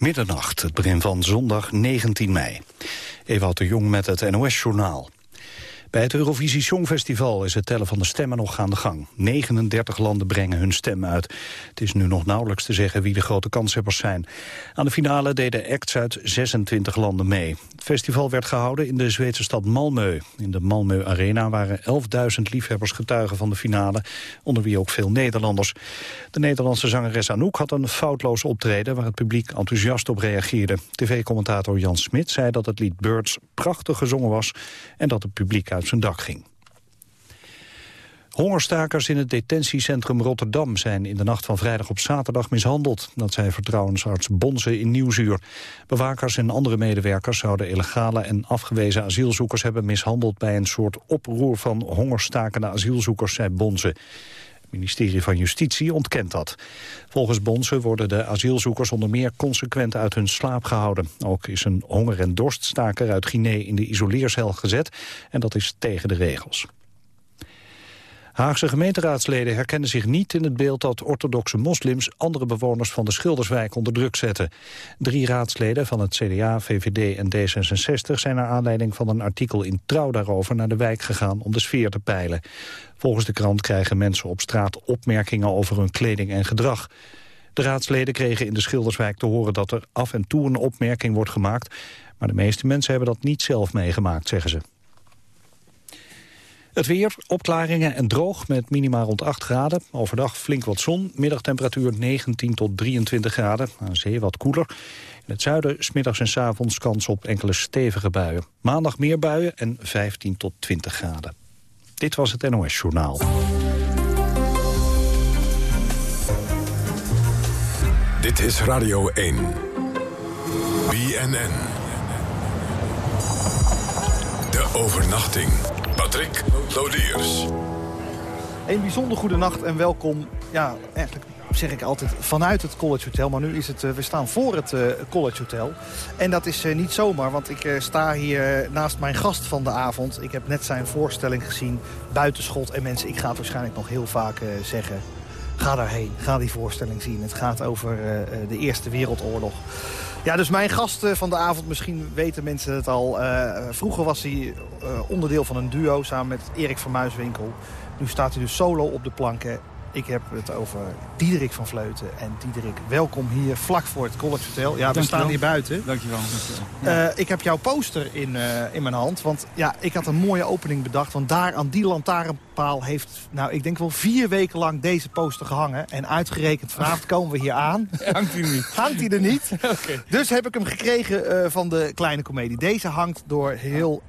Middernacht, het begin van zondag 19 mei. Ewout de Jong met het NOS-journaal. Bij het Eurovisie Songfestival is het tellen van de stemmen nog aan de gang. 39 landen brengen hun stem uit. Het is nu nog nauwelijks te zeggen wie de grote kanshebbers zijn. Aan de finale deden acts uit 26 landen mee. Het festival werd gehouden in de Zweedse stad Malmö. In de Malmö Arena waren 11.000 liefhebbers getuigen van de finale, onder wie ook veel Nederlanders. De Nederlandse zangeres Anouk had een foutloos optreden waar het publiek enthousiast op reageerde. TV-commentator Jan Smit zei dat het lied Birds prachtig gezongen was en dat het publiek uit zijn dak ging. Hongerstakers in het detentiecentrum Rotterdam zijn in de nacht van vrijdag op zaterdag mishandeld. Dat zei vertrouwensarts Bonze in Nieuwsuur. Bewakers en andere medewerkers zouden illegale en afgewezen asielzoekers hebben mishandeld bij een soort oproer van hongerstakende asielzoekers, zei Bonze. Ministerie van Justitie ontkent dat. Volgens Bonse worden de asielzoekers onder meer consequent uit hun slaap gehouden. Ook is een honger- en dorststaker uit Guinea in de isoleercel gezet en dat is tegen de regels. Haagse gemeenteraadsleden herkennen zich niet in het beeld dat orthodoxe moslims andere bewoners van de Schilderswijk onder druk zetten. Drie raadsleden van het CDA, VVD en D66 zijn naar aanleiding van een artikel in Trouw daarover naar de wijk gegaan om de sfeer te peilen. Volgens de krant krijgen mensen op straat opmerkingen over hun kleding en gedrag. De raadsleden kregen in de Schilderswijk te horen dat er af en toe een opmerking wordt gemaakt, maar de meeste mensen hebben dat niet zelf meegemaakt, zeggen ze. Het weer, opklaringen en droog met minima rond 8 graden. Overdag flink wat zon, middagtemperatuur 19 tot 23 graden. Aan zee wat koeler. In het zuiden smiddags en s avonds kans op enkele stevige buien. Maandag meer buien en 15 tot 20 graden. Dit was het NOS Journaal. Dit is Radio 1. BNN. De overnachting. Patrick Lodiers. Een bijzonder goede nacht en welkom. Ja, eigenlijk zeg ik altijd vanuit het College Hotel. Maar nu is het, uh, we staan voor het uh, College Hotel. En dat is uh, niet zomaar, want ik sta hier naast mijn gast van de avond. Ik heb net zijn voorstelling gezien, Buitenschot. En mensen, ik ga het waarschijnlijk nog heel vaak zeggen... Ga daarheen, ga die voorstelling zien. Het gaat over de Eerste Wereldoorlog. Ja, dus mijn gast van de avond, misschien weten mensen het al. Uh, vroeger was hij onderdeel van een duo samen met Erik van Muiswinkel. Nu staat hij dus solo op de planken. Ik heb het over Diederik van Vleuten. En Diederik, welkom hier vlak voor het College Hotel. Ja, we staan hier buiten. Dankjewel. dankjewel. Uh, ik heb jouw poster in, uh, in mijn hand. Want ja, ik had een mooie opening bedacht. Want daar aan die lantaarnpaal heeft, nou, ik denk wel vier weken lang deze poster gehangen. En uitgerekend vanavond komen we hier aan. Hangt hij niet? hangt hij er niet. okay. Dus heb ik hem gekregen uh, van de Kleine Comedie. Deze hangt door heel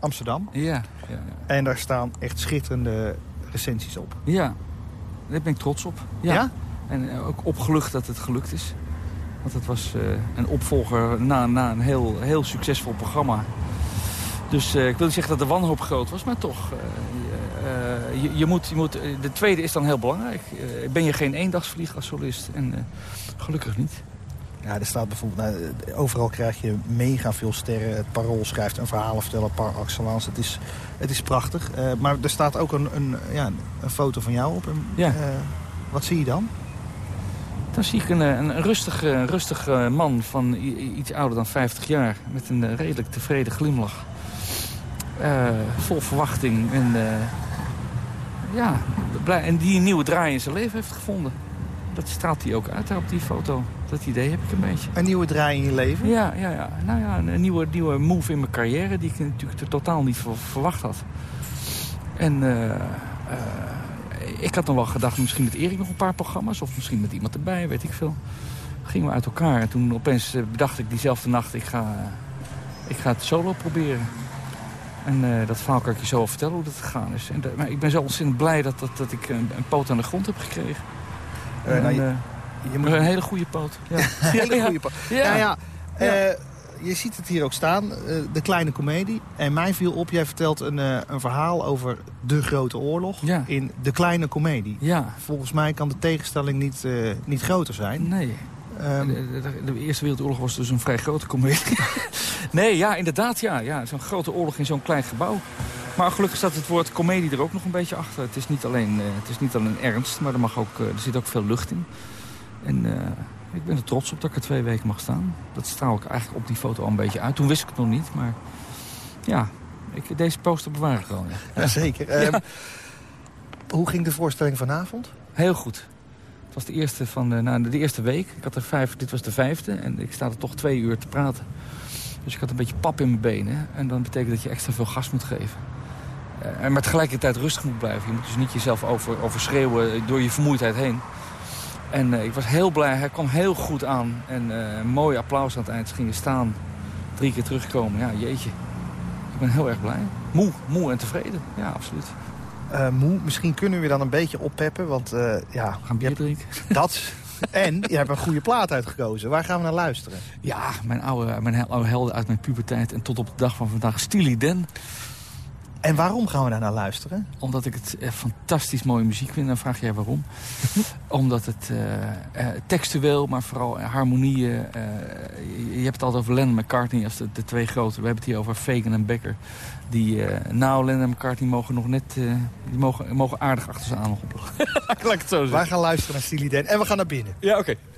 Amsterdam. Ja, ja, ja. En daar staan echt schitterende recensies op. Ja, daar ben ik trots op. Ja. ja? En ook opgelucht dat het gelukt is. Want het was uh, een opvolger na, na een heel, heel succesvol programma. Dus uh, ik wil niet zeggen dat de wanhoop groot was, maar toch. Uh, je, je, moet, je moet, de tweede is dan heel belangrijk. ben je geen eendagsvlieg als solist? En gelukkig niet. Ja, er staat bijvoorbeeld, nou, overal krijg je mega veel sterren. Het Parool schrijft een verhalen vertellen par excellence. Het is, het is prachtig. Uh, maar er staat ook een, een, ja, een foto van jou op. Ja. Uh, wat zie je dan? Dan zie ik een, een rustig, rustig man van iets ouder dan 50 jaar. Met een redelijk tevreden glimlach. Uh, vol verwachting. En, ja, blij, en die een nieuwe draai in zijn leven heeft gevonden. Dat straalt hij ook uit daar op die foto. Dat idee heb ik een beetje. Een nieuwe draai in je leven? Ja, ja, ja. Nou ja, een nieuwe, nieuwe move in mijn carrière die ik natuurlijk totaal niet verwacht had. En uh, uh, ik had nog wel gedacht, misschien met Erik nog een paar programma's. Of misschien met iemand erbij, weet ik veel. Gingen we uit elkaar. En toen opeens bedacht ik diezelfde nacht, ik ga, ik ga het solo proberen. En uh, dat verhaal kan ik je zo vertellen hoe dat gegaan is. En maar ik ben zo ontzettend blij dat, dat, dat ik een, een poot aan de grond heb gekregen. En, nou, je, je moet... Een hele goede poot. Ja. een hele goede poot. Ja, ja. ja. Uh, je ziet het hier ook staan, de kleine komedie. En mij viel op, jij vertelt een, een verhaal over de grote oorlog ja. in de kleine komedie. Ja. Volgens mij kan de tegenstelling niet, niet groter zijn. Nee. Um, de, de, de, Eerste Wereldoorlog was dus een vrij grote komedie. nee, ja, inderdaad, ja. ja Zo'n grote oorlog in zo'n klein gebouw. Maar gelukkig staat het woord komedie er ook nog een beetje achter. Het is niet alleen, het is niet alleen ernst, maar er, mag ook, er zit ook veel lucht in. En uh, Ik ben er trots op dat ik er twee weken mag staan. Dat straal ik eigenlijk op die foto al een beetje uit. Toen wist ik het nog niet, maar ja, ik, deze poster bewaar ik wel. Ja. Zeker. Ehm, hoe ging de voorstelling vanavond? Heel goed. Het was de eerste, van de, nou, de eerste week. Ik had er vijf, dit was de vijfde en ik sta er toch twee uur te praten. Dus ik had een beetje pap in mijn benen. En dan betekent dat je extra veel gas moet geven. En maar tegelijkertijd rustig moet blijven. Je moet dus niet jezelf over, overschreeuwen door je vermoeidheid heen. En uh, ik was heel blij. Hij kwam heel goed aan. En uh, mooi applaus aan het eind. Ze gingen staan. Drie keer terugkomen. Ja, jeetje. Ik ben heel erg blij. Moe, moe en tevreden. Ja, absoluut. Uh, moe, misschien kunnen we dan een beetje oppeppen. Want ja, gaan bier drinken. Dat. En je hebt een goede plaat uitgekozen. Waar gaan we naar luisteren? Ja, mijn oude, mijn oude helden uit mijn puberteit. En tot op de dag van vandaag. Steely Dan. En waarom gaan we daar naar luisteren? Omdat ik het eh, fantastisch mooie muziek vind. Dan vraag jij waarom. Omdat het uh, uh, textueel, maar vooral harmonieën... je, je hebt het altijd over Lennon McCartney als de, de, twee grote. We hebben het hier over Fagan en Becker. Die, nou, Lennon en McCartney mogen nog net... die mogen, mogen aardig achter ze aan hobbelen. Laat ik het zo zeggen. Wij gaan luisteren naar Steely Dan en we gaan naar binnen. Ja, oké. Okay.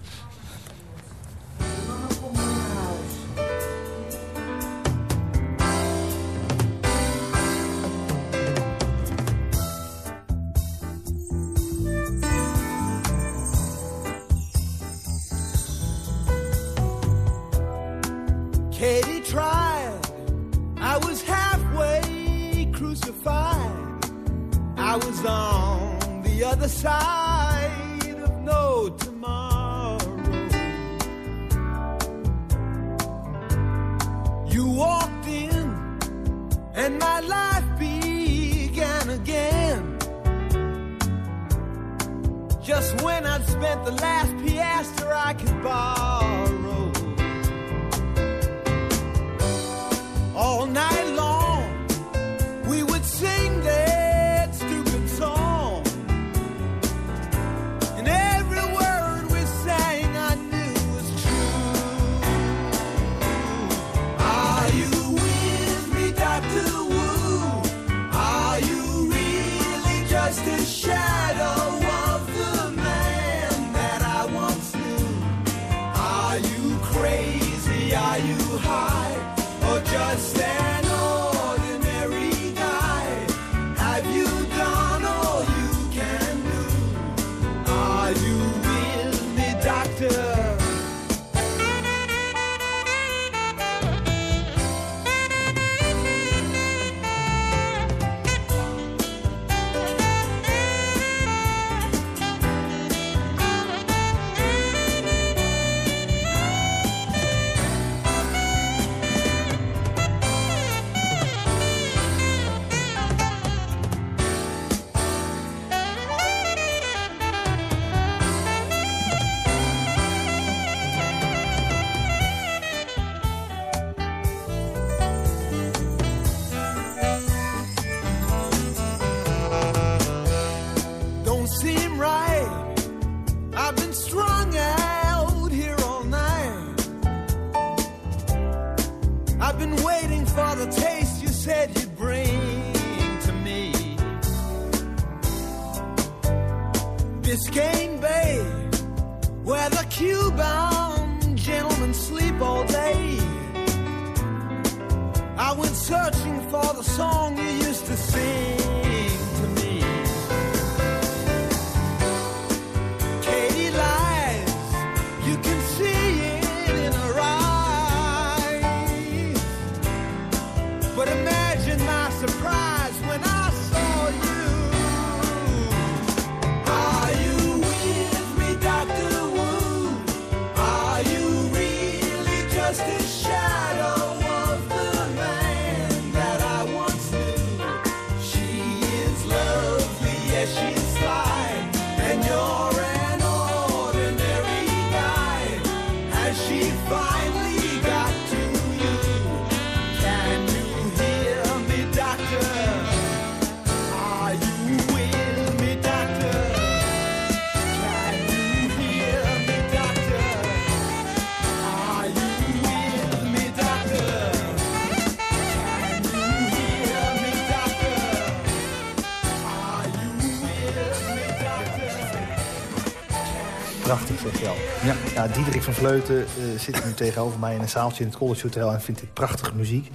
Diederik van Vleuten eh, zit nu tegenover mij in een zaaltje in het College Hotel... en vindt dit prachtige muziek.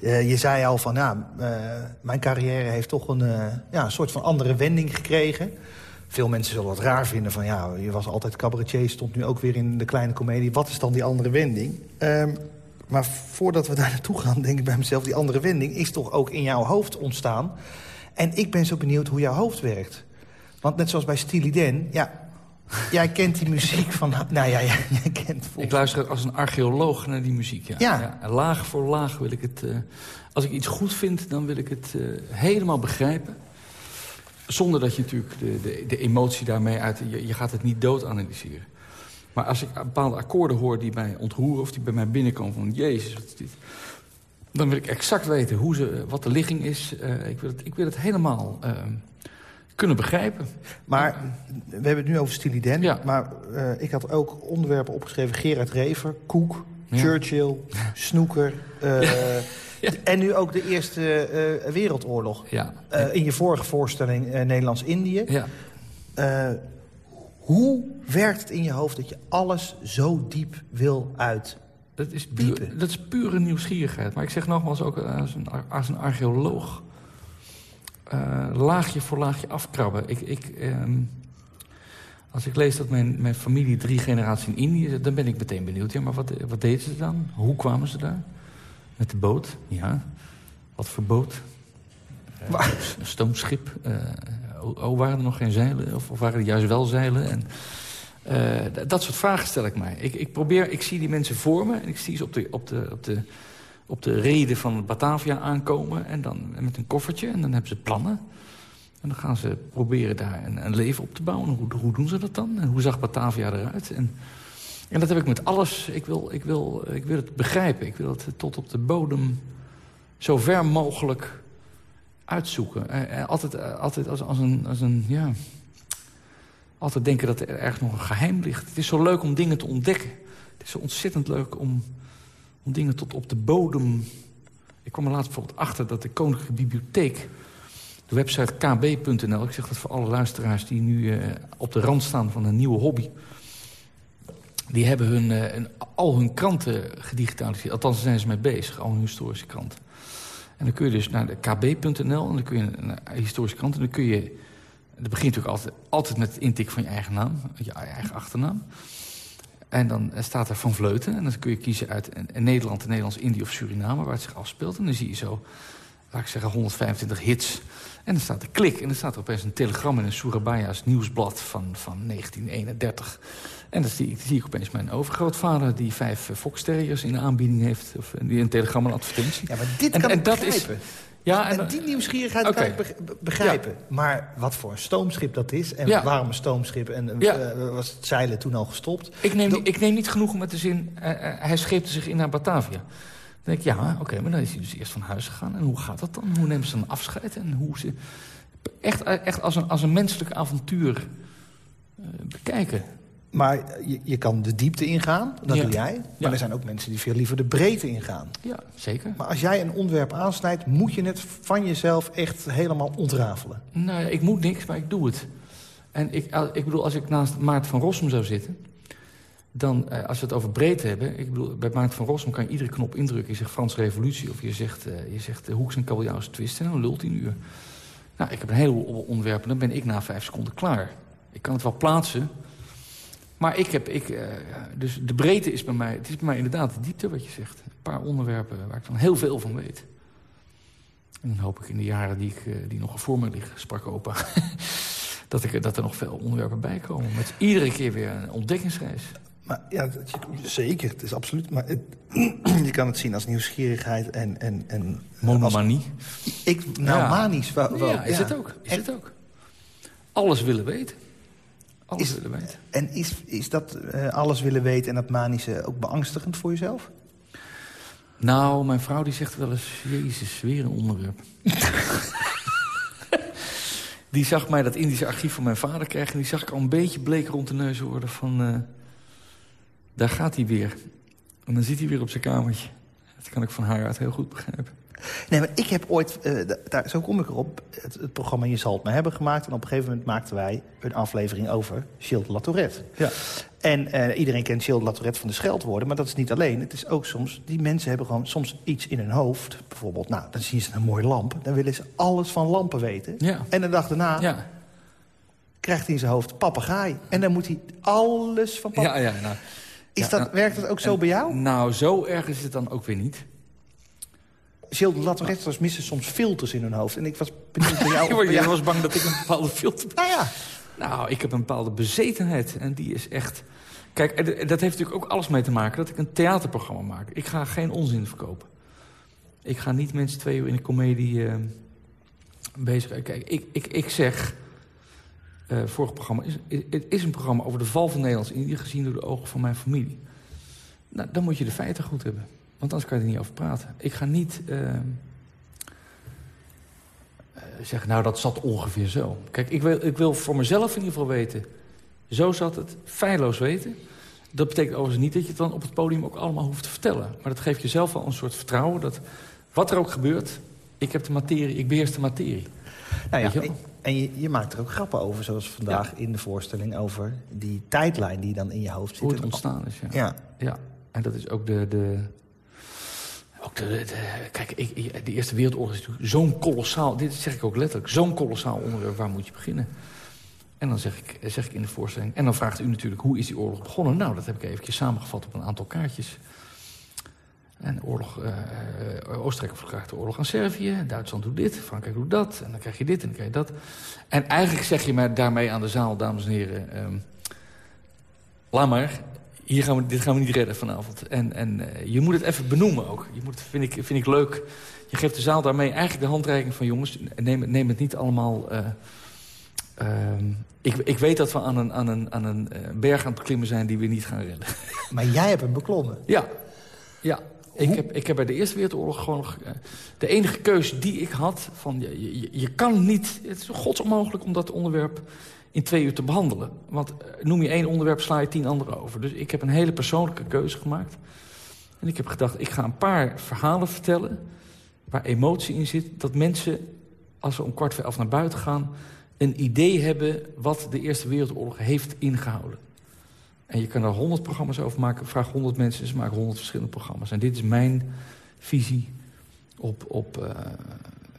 Eh, je zei al van, ja, eh, mijn carrière heeft toch een, ja, een soort van andere wending gekregen. Veel mensen zullen het raar vinden van, ja, je was altijd cabaretier... stond nu ook weer in de kleine komedie. Wat is dan die andere wending? Ehm, maar voordat we daar naartoe gaan, denk ik bij mezelf... die andere wending is toch ook in jouw hoofd ontstaan. En ik ben zo benieuwd hoe jouw hoofd werkt. Want net zoals bij Steely Dan, ja, jij kent die muziek van... Nou ja, jij, jij kent Ik luister als een archeoloog naar die muziek, ja. Ja. Laag voor laag wil ik het... eh, als ik iets goed vind, dan wil ik het eh, helemaal begrijpen. Zonder dat je natuurlijk de, de, de emotie daarmee uit... Je, je gaat het niet dood analyseren. Maar als ik bepaalde akkoorden hoor die mij ontroeren... of die bij mij binnenkomen van... Jezus, wat is dit? Dan wil ik exact weten hoe ze, wat de ligging is. Eh, ik, wil het, ik wil het helemaal eh, kunnen begrijpen. Maar we hebben het nu over. Ja. Maar eh, ik had ook onderwerpen opgeschreven. Gerard Rever, Koek, Ja. Churchill, Snoeker. eh, Ja. En nu ook de Eerste eh, Wereldoorlog. Ja, in je vorige voorstelling Nederlands-Indië. ja. Hoe werkt het in je hoofd dat je alles zo diep wil uit? Dat is, puur, dat is pure nieuwsgierigheid. Maar ik zeg nogmaals ook als een, als een archeoloog... eh, laagje voor laagje afkrabben. Ik, ik, ehm, als ik lees dat mijn, mijn familie drie generaties in Indië zit... dan ben ik meteen benieuwd. Ja, maar wat, wat deden ze dan? Hoe kwamen ze daar? Met de boot? Ja. Wat voor boot? Eh, een stoomschip? Eh, oh, waren er nog geen zeilen? Of, of waren er juist wel zeilen? En, dat soort vragen stel ik mij. Ik, ik, probeer, ik zie die mensen voor me en ik zie ze op de, op de, op de, op de reden van Batavia aankomen. En dan met een koffertje en dan hebben ze plannen. En dan gaan ze proberen daar een, een leven op te bouwen. Hoe, hoe doen ze dat dan? En hoe zag Batavia eruit? En, en dat heb ik met alles. Ik wil, ik, wil, ik wil het begrijpen. Ik wil het tot op de bodem zo ver mogelijk uitzoeken. Eh, eh, altijd eh, altijd als, als, een, als een... Ja, altijd denken dat er ergens nog een geheim ligt. Het is zo leuk om dingen te ontdekken. Het is zo ontzettend leuk om, om dingen tot op de bodem... Ik kwam er laatst bijvoorbeeld achter dat de Koninklijke Bibliotheek... de website kb.nl, ik zeg dat voor alle luisteraars... die nu eh, op de rand staan van een nieuwe hobby... die hebben hun, eh, al hun kranten gedigitaliseerd. Althans, zijn ze mee bezig, al hun historische kranten. En dan kun je dus naar de kb.nl en dan kun je naar historische krant... en dan kun je dat begint natuurlijk altijd, altijd met het intikken van je eigen naam, je eigen achternaam. En dan staat er Van Vleuten. En dan kun je kiezen uit een, een Nederland, een Nederlands-Indië of Suriname... waar het zich afspeelt. En dan zie je zo, laat ik zeggen, 125 hits. En dan staat er klik. En dan staat er opeens een telegram in een Surabaya's nieuwsblad van, van 1931. En dan zie, ik, zie ik opeens mijn overgrootvader... die vijf eh, Fox Terriers in de aanbieding heeft. Of eh, die een telegram en advertentie. Ja, maar dit En- kan en dat is-. Ja, En die nieuwsgierigheid Oké. kan ik beg- be- begrijpen. Maar wat voor een stoomschip dat is... en Ja. waarom een stoomschip... en eh, Ja. was het zeilen toen al gestopt... Ik neem, Dat- ik neem niet genoegen met de zin, eh, eh, hij scheepte zich in naar Batavia. Dan denk ik, ja, oké, maar dan is hij dus eerst van huis gegaan. En hoe gaat dat dan? Hoe nemen ze dan afscheid? En hoe ze... Echt, echt als, een, als een menselijk avontuur bekijken. Maar je, je kan de diepte ingaan, dat Ja. doe jij. Maar Ja. er zijn ook mensen die veel liever de breedte ingaan. Ja, zeker. Maar als jij een onderwerp aansnijdt... moet je het van jezelf echt helemaal ontrafelen. Nou ja, ik moet niks, maar ik doe het. En ik, ik bedoel, als ik naast Maarten van Rossum zou zitten... dan, eh, als we het over breedte hebben... Ik bedoel, bij Maarten van Rossum kan je iedere knop indrukken. Je zegt Franse revolutie of je zegt, eh, je zegt eh, Hoeks en kabeljauws twist... en dan lult hij een uur. Nou, ik heb een heleboel onderwerpen, dan ben ik na vijf seconden klaar. Ik kan het wel plaatsen... Maar ik heb, ik, eh, dus de breedte is bij mij, het is bij mij inderdaad de diepte wat je zegt. Een paar onderwerpen waar ik dan heel veel van weet. En dan hoop ik in de jaren die, ik, eh, die nog voor me liggen, sprak opa... dat, ik, dat er nog veel onderwerpen bij komen. Met iedere keer weer een ontdekkingsreis. Maar ja, je- zeker, het is absoluut. Maar het- je kan het zien als nieuwsgierigheid en... en, en Monomanie. als- ik, nou, Ja. manisch. Wel, wel, ja, is het ook. Is het ook. Alles willen weten. Alles Is- willen weten. En is, is dat eh, alles willen weten en dat manische ook beangstigend voor jezelf? Nou, mijn vrouw die zegt wel eens... Jezus, weer een onderwerp. die zag mij dat Indische archief van mijn vader krijgen... en die zag ik al een beetje bleek rond de neus worden van... eh, daar gaat hij weer. En dan zit hij weer op zijn kamertje. Dat kan ik van haar uit heel goed begrijpen. Nee, maar ik heb ooit, eh, da- daar, zo kom ik erop, het, het programma Je zal het me hebben gemaakt. En op een gegeven moment maakten wij een aflevering over Gilles de La Tourette. Ja. En eh, iedereen kent Gilles de La Tourette van de scheldwoorden. Maar dat is niet alleen. Het is ook soms, die mensen hebben gewoon soms iets in hun hoofd. Bijvoorbeeld, nou, dan zien ze een mooie lamp. Dan willen ze alles van lampen weten. Ja. En de dag daarna Ja, krijgt hij in zijn hoofd papegaai. En dan moet hij alles van papegaai. ja, ja. Nou, Is ja, dat, nou, werkt dat ook zo bij jou? Nou, zo erg is het dan ook weer niet. Tourette missen soms filters in hun hoofd. En ik was benieuwd bij jou. Jij was bang dat ik een bepaalde filter... Nou ja, Nou, ik heb een bepaalde bezetenheid. En die is echt... Kijk, dat heeft natuurlijk ook alles mee te maken dat ik een theaterprogramma maak. Ik ga geen onzin verkopen. Ik ga niet mensen twee uur in een komedie eh, bezig... Kijk, ik, ik, ik zeg... eh vorig programma is, is, het is een programma over de val van Nederlands-Indië... gezien door de ogen van mijn familie. Nou, dan moet je de feiten goed hebben. Want anders kan je er niet over praten. Ik ga niet... eh, eh, zeggen, nou, dat zat ongeveer zo. Kijk, ik wil, ik wil voor mezelf in ieder geval weten... zo zat het, feilloos weten. Dat betekent overigens niet dat je het dan op het podium ook allemaal hoeft te vertellen. Maar dat geeft jezelf wel een soort vertrouwen... dat wat er ook gebeurt, ik heb de materie, ik beheers de materie. Nou ja, je en je, je maakt er ook grappen over, zoals vandaag in de voorstelling... over die tijdlijn die dan in je hoofd zit. Hoe het ontstaan is, ja. Ja, Ja, en dat is ook de... de ook kijk, ik, de Eerste Wereldoorlog is natuurlijk zo'n kolossaal... Dit zeg ik ook letterlijk, zo'n kolossaal onderwerp. Waar moet je beginnen? En dan zeg ik, zeg ik in de voorstelling... En dan vraagt u natuurlijk, hoe is die oorlog begonnen? Nou, dat heb ik eventjes samengevat op een aantal kaartjes. En oorlog, eh, eh, Oostenrijk verklaart de oorlog aan Servië. Duitsland doet dit, Frankrijk doet dat. En dan krijg je dit en dan krijg je dat. En eigenlijk zeg je mij daarmee aan de zaal, dames en heren... ehm, laat maar, hier gaan we, dit gaan we niet redden vanavond. En, en eh, je moet het even benoemen ook. Je moet, het- vind, ik, vind ik leuk. Je geeft de zaal daarmee eigenlijk de handreiking van... jongens, neem, het- neem het niet allemaal... eh, ehm, ik, ik weet dat we aan een, aan, een, aan een eh, berg aan het beklimmen zijn... die we niet gaan redden. maar jij hebt hem beklommen. Ja, ja. Ik heb, ik heb bij de Eerste Wereldoorlog gewoon... nog, de enige keuze die ik had... van je, je, je kan niet... Het is godsonmogelijk om dat onderwerp in twee uur te behandelen. Want eh, noem je één onderwerp, sla je tien andere over. Dus ik heb een hele persoonlijke keuze gemaakt. En ik heb gedacht, ik ga een paar verhalen vertellen... waar emotie in zit. Dat mensen, als ze om kwart voor elf naar buiten gaan... een idee hebben wat de Eerste Wereldoorlog heeft ingehouden. En je kan er honderd programma's over maken. Vraag honderd mensen, ze maken honderd verschillende programma's. En dit is mijn visie op... op eh,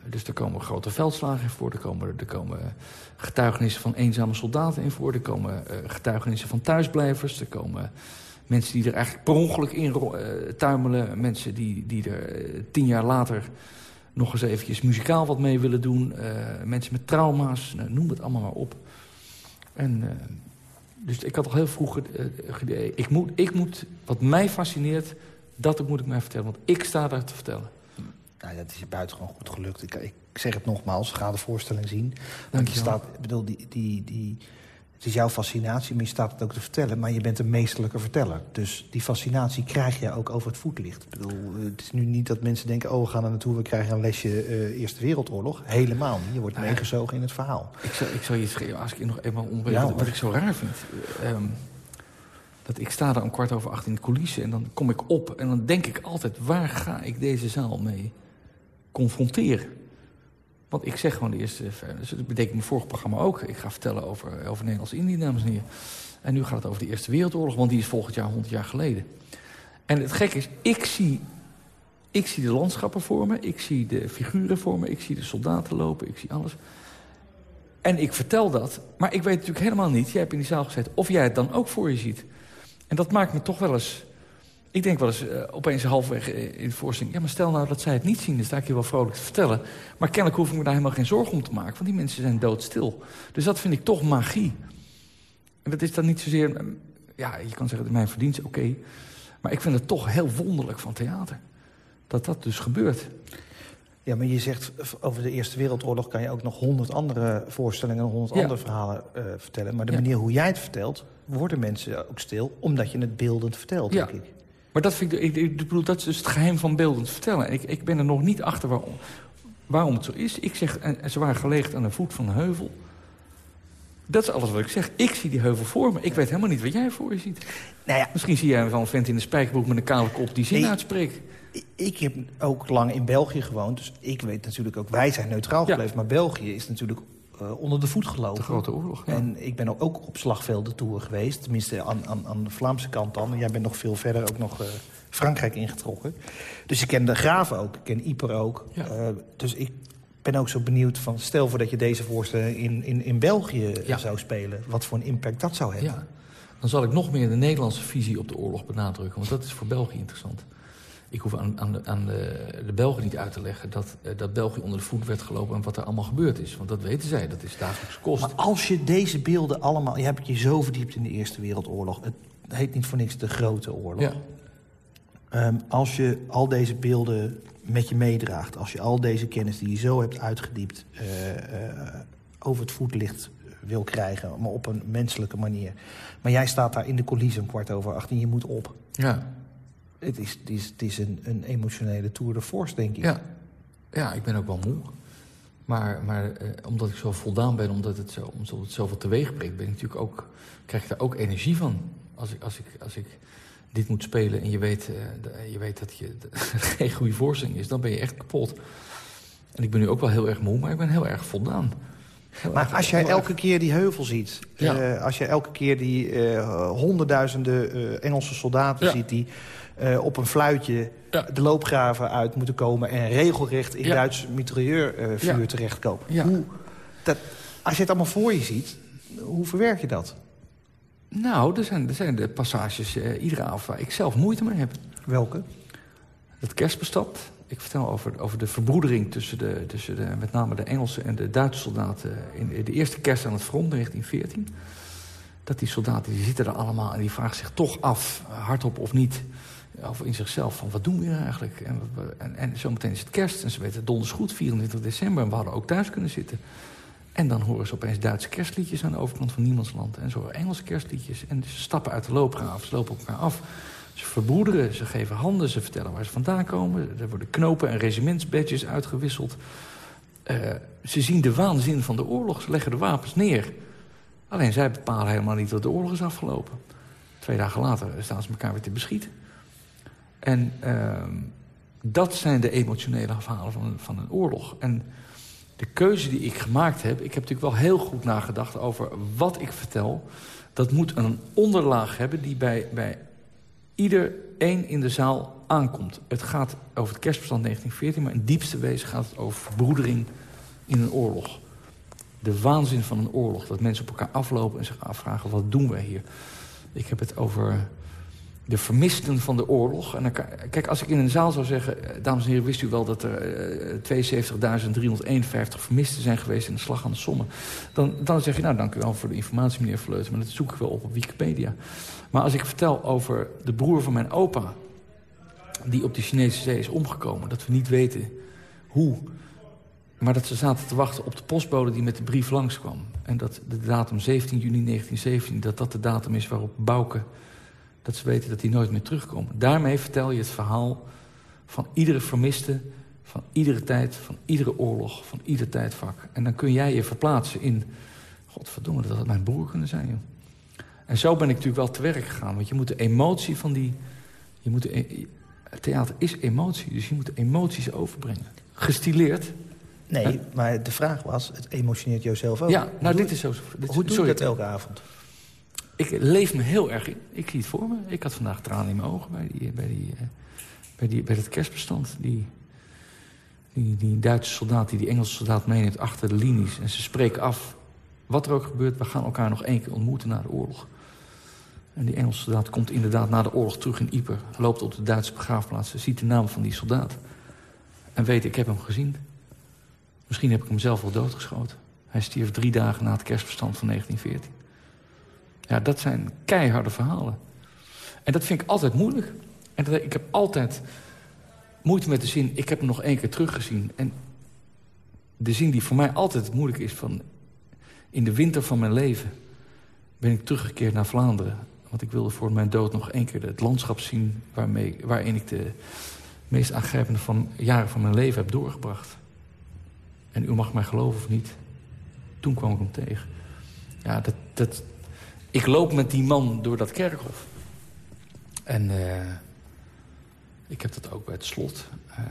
dus er komen grote veldslagen in voor. Er komen, er komen getuigenissen van eenzame soldaten in voor. Er komen eh, getuigenissen van thuisblijvers. Er komen mensen die er eigenlijk per ongeluk in eh, tuimelen. Mensen die, die er eh, tien jaar later nog eens eventjes muzikaal wat mee willen doen. Mensen met trauma's, nou, noem het allemaal maar op. En... dus ik had al heel vroeg uh, ik moet, ik moet, wat mij fascineert, dat moet ik mij vertellen. Want ik sta daar te vertellen. Nou, dat is je buitengewoon goed gelukt. Ik, ik zeg het nogmaals, ga de voorstelling zien. Dank je staat, ik bedoel, die, die, die, het is jouw fascinatie, maar je staat het ook te vertellen. Maar je bent een meesterlijke verteller. Dus die fascinatie krijg je ook over het voetlicht. Ik bedoel, het is nu niet dat mensen denken... oh, we gaan er naartoe, we krijgen een lesje eh, Eerste Wereldoorlog. Helemaal niet. Je wordt meegezogen in het verhaal. Ik zal, ik zal je schreeuwen, als ik je nog eenmaal onderbreek, Ja, wat, ik zo raar vind. eh, ehm, dat ik sta daar om kwart over acht in de coulissen en dan kom ik op... en dan denk ik altijd, waar ga ik deze zaal mee confronteren? Want ik zeg gewoon de eerste... dus dat betekent mijn vorige programma ook. Ik ga vertellen over, over Nederlands-Indië, dames en heren. En nu gaat het over de Eerste Wereldoorlog, want die is volgend jaar 100 jaar geleden. En het gekke is, ik zie, ik zie de landschappen voor me, ik zie de figuren voor me, ik zie de soldaten lopen, ik zie alles. En ik vertel dat, maar ik weet natuurlijk helemaal niet, jij hebt in die zaal gezeten, of jij het dan ook voor je ziet. En dat maakt me toch wel eens... Ik denk wel eens eh, opeens halfweg in de voorstelling... ja, maar stel nou dat zij het niet zien, dan sta ik hier wel vrolijk te vertellen. Maar kennelijk hoef ik me daar helemaal geen zorgen om te maken... want die mensen zijn doodstil. Dus dat vind ik toch magie. En dat is dan niet zozeer... eh, ja, je kan zeggen, het is mijn verdienst, oké. Maar ik vind het toch heel wonderlijk van theater. Dat dat dus gebeurt. Ja, maar je zegt over de Eerste Wereldoorlog... kan je ook nog honderd andere voorstellingen... en honderd Ja. andere verhalen eh, vertellen. Maar de Ja. manier hoe jij het vertelt... worden mensen ook stil, omdat je het beeldend vertelt, Ja. denk ik. Maar dat, vind ik, ik, ik bedoel, dat is dus het geheim van beeldend vertellen. En ik, ik ben er nog niet achter waarom, waarom het zo is. Ik zeg, en, ze waren gelegen aan de voet van een heuvel. Dat is alles wat ik zeg. Ik zie die heuvel voor me. Ik weet helemaal niet wat jij voor je ziet. Nou ja, Misschien zie jij wel een vent in de spijkerbroek met een kale kop die zin Nee. uitspreekt. ik heb ook lang in België gewoond. Dus ik weet natuurlijk ook, wij zijn neutraal Ja. gebleven. Maar België is natuurlijk eh, onder de voet gelopen. De Grote Oorlog, ja. En ik ben ook op slagvelden tour geweest. Tenminste aan, aan, aan de Vlaamse kant dan. Jij bent nog veel verder ook nog eh, Frankrijk ingetrokken. Dus ik ken de Graven ook. Ik ken Yper ook. Ja. Eh, dus ik ben ook zo benieuwd van... stel voor dat je deze voorstelling in, in, in België Ja. zou spelen. Wat voor een impact dat zou hebben. Dan zal ik nog meer de Nederlandse visie op de oorlog benadrukken. Want dat is voor België interessant. Ik hoef aan, aan, de, aan de, de Belgen niet uit te leggen dat, eh, dat België onder de voet werd gelopen... en wat er allemaal gebeurd is. Want dat weten zij, dat is dagelijks kost. Maar als je deze beelden allemaal... Je hebt je zo verdiept in de Eerste Wereldoorlog. Het heet niet voor niks de Grote Oorlog. ja. Ehm, als je al deze beelden met je meedraagt... als je al deze kennis die je zo hebt uitgediept... eh, eh, over het voetlicht wil krijgen, maar op een menselijke manier. Maar jij staat daar in de coulissen om kwart over acht en je moet op. ja. Het is, het is, het is een, een emotionele tour de force, denk ik. Ja. ja, ik ben ook wel moe. Maar, maar eh, omdat ik zo voldaan ben, omdat het, zo, omdat het zoveel teweeg brengt... Ben ik natuurlijk ook, krijg ik daar ook energie van. Als ik, als ik, als ik dit moet spelen en je weet, eh, je weet dat je geen goede voorstelling is... dan ben je echt kapot. En ik ben nu ook wel heel erg moe, maar ik ben heel erg voldaan. Heel Maar erg- als jij erg- elke keer die heuvel ziet... Ja. eh, als je elke keer die eh, honderdduizenden eh, Engelse soldaten Ja. ziet... die eh, op een fluitje Ja. de loopgraven uit moeten komen... en regelrecht in Ja. Duits mitrailleurvuur Ja. terechtkomen. Hoe, dat, als je het allemaal voor je ziet, hoe verwerk je dat? Nou, er zijn, er zijn de passages eh, iedere avond waar ik zelf moeite mee heb. Welke? Het kerstbestand. Ik vertel over, over de verbroedering tussen, de, tussen de, met name de Engelse en de Duitse soldaten... in de eerste kerst aan het front, 1914. Dat die soldaten die zitten er allemaal en die vragen zich toch af, hardop of niet... of in zichzelf, van wat doen we hier eigenlijk? En, en, en zometeen is het kerst en ze weten donders goed, 24 december... en we hadden ook thuis kunnen zitten. En dan horen ze opeens Duitse kerstliedjes aan de overkant van niemandsland. En zo Engelse kerstliedjes. En ze stappen uit de loopgraaf, ze lopen elkaar af. Ze verbroederen, ze geven handen, ze vertellen waar ze vandaan komen. Er worden knopen en regimentsbadges uitgewisseld. Eh, ze zien de waanzin van de oorlog, ze leggen de wapens neer. Alleen zij bepalen helemaal niet dat de oorlog is afgelopen. Twee dagen later staan ze elkaar weer te beschieten. En ehm, dat zijn de emotionele verhalen van, van een oorlog. En de keuze die ik gemaakt heb... ik heb natuurlijk wel heel goed nagedacht over wat ik vertel. Dat moet een onderlaag hebben die bij, bij iedereen in de zaal aankomt. Het gaat over het kerstbestand 1914... maar in diepste wezen gaat het over verbroedering in een oorlog. De waanzin van een oorlog. Dat mensen op elkaar aflopen en zich afvragen... wat doen wij hier? Ik heb het over de vermisten van de oorlog. En kijk, als ik in een zaal zou zeggen... eh, dames en heren, wist u wel dat er eh, 72.351 vermisten zijn geweest... in de slag aan de Somme? Dan, dan zeg je, nou, dank u wel voor de informatie, meneer Vleuten... maar dat zoek ik wel op op Wikipedia. Maar als ik vertel over de broer van mijn opa... die op de Chinese zee is omgekomen... dat we niet weten hoe... maar dat ze zaten te wachten op de postbode die met de brief langskwam. En dat de datum 17 juni 1917... dat dat de datum is waarop Bouke dat ze weten dat die nooit meer terugkomen. Daarmee vertel je het verhaal van iedere vermiste... van iedere tijd, van iedere oorlog, van ieder tijdvak. En dan kun jij je verplaatsen in... Godverdomme, dat had mijn broer kunnen zijn, joh. En zo ben ik natuurlijk wel te werk gegaan. Want je moet de emotie van die... Je moet de, e- het theater is emotie, dus je moet de emoties overbrengen. Gestileerd. Nee, maar de vraag was, het emotioneert jouzelf ook. Ja, nou, dit is zo... Dit, Hoe doe je dat elke avond? Ik leef me heel erg in. Ik zie het voor me. Ik had vandaag tranen in mijn ogen bij, die, bij, die, eh, bij, die, bij dat kerstbestand. Die, die, die Duitse soldaat die die Engelse soldaat meeneemt achter de linies. En ze spreken af, wat er ook gebeurt... we gaan elkaar nog één keer ontmoeten na de oorlog. En die Engelse soldaat komt inderdaad na de oorlog terug in Yper. Loopt op de Duitse begraafplaats. Ziet de naam van die soldaat. En weet, ik heb hem gezien. Misschien heb ik hem zelf wel doodgeschoten. Hij stierf drie dagen na het kerstbestand van 1914. Ja, dat zijn keiharde verhalen. En dat vind ik altijd moeilijk. En dat, ik heb altijd moeite met de zin... ik heb hem nog één keer teruggezien. En de zin die voor mij altijd moeilijk is van... in de winter van mijn leven ben ik teruggekeerd naar Vlaanderen. Want ik wilde voor mijn dood nog één keer het landschap zien... Waarmee, waarin ik de meest aangrijpende van, jaren van mijn leven heb doorgebracht. En u mag mij geloven of niet, toen kwam ik hem tegen. Ja, dat, dat, ik loop met die man door dat kerkhof. En eh, ik heb dat ook bij het slot. Eh,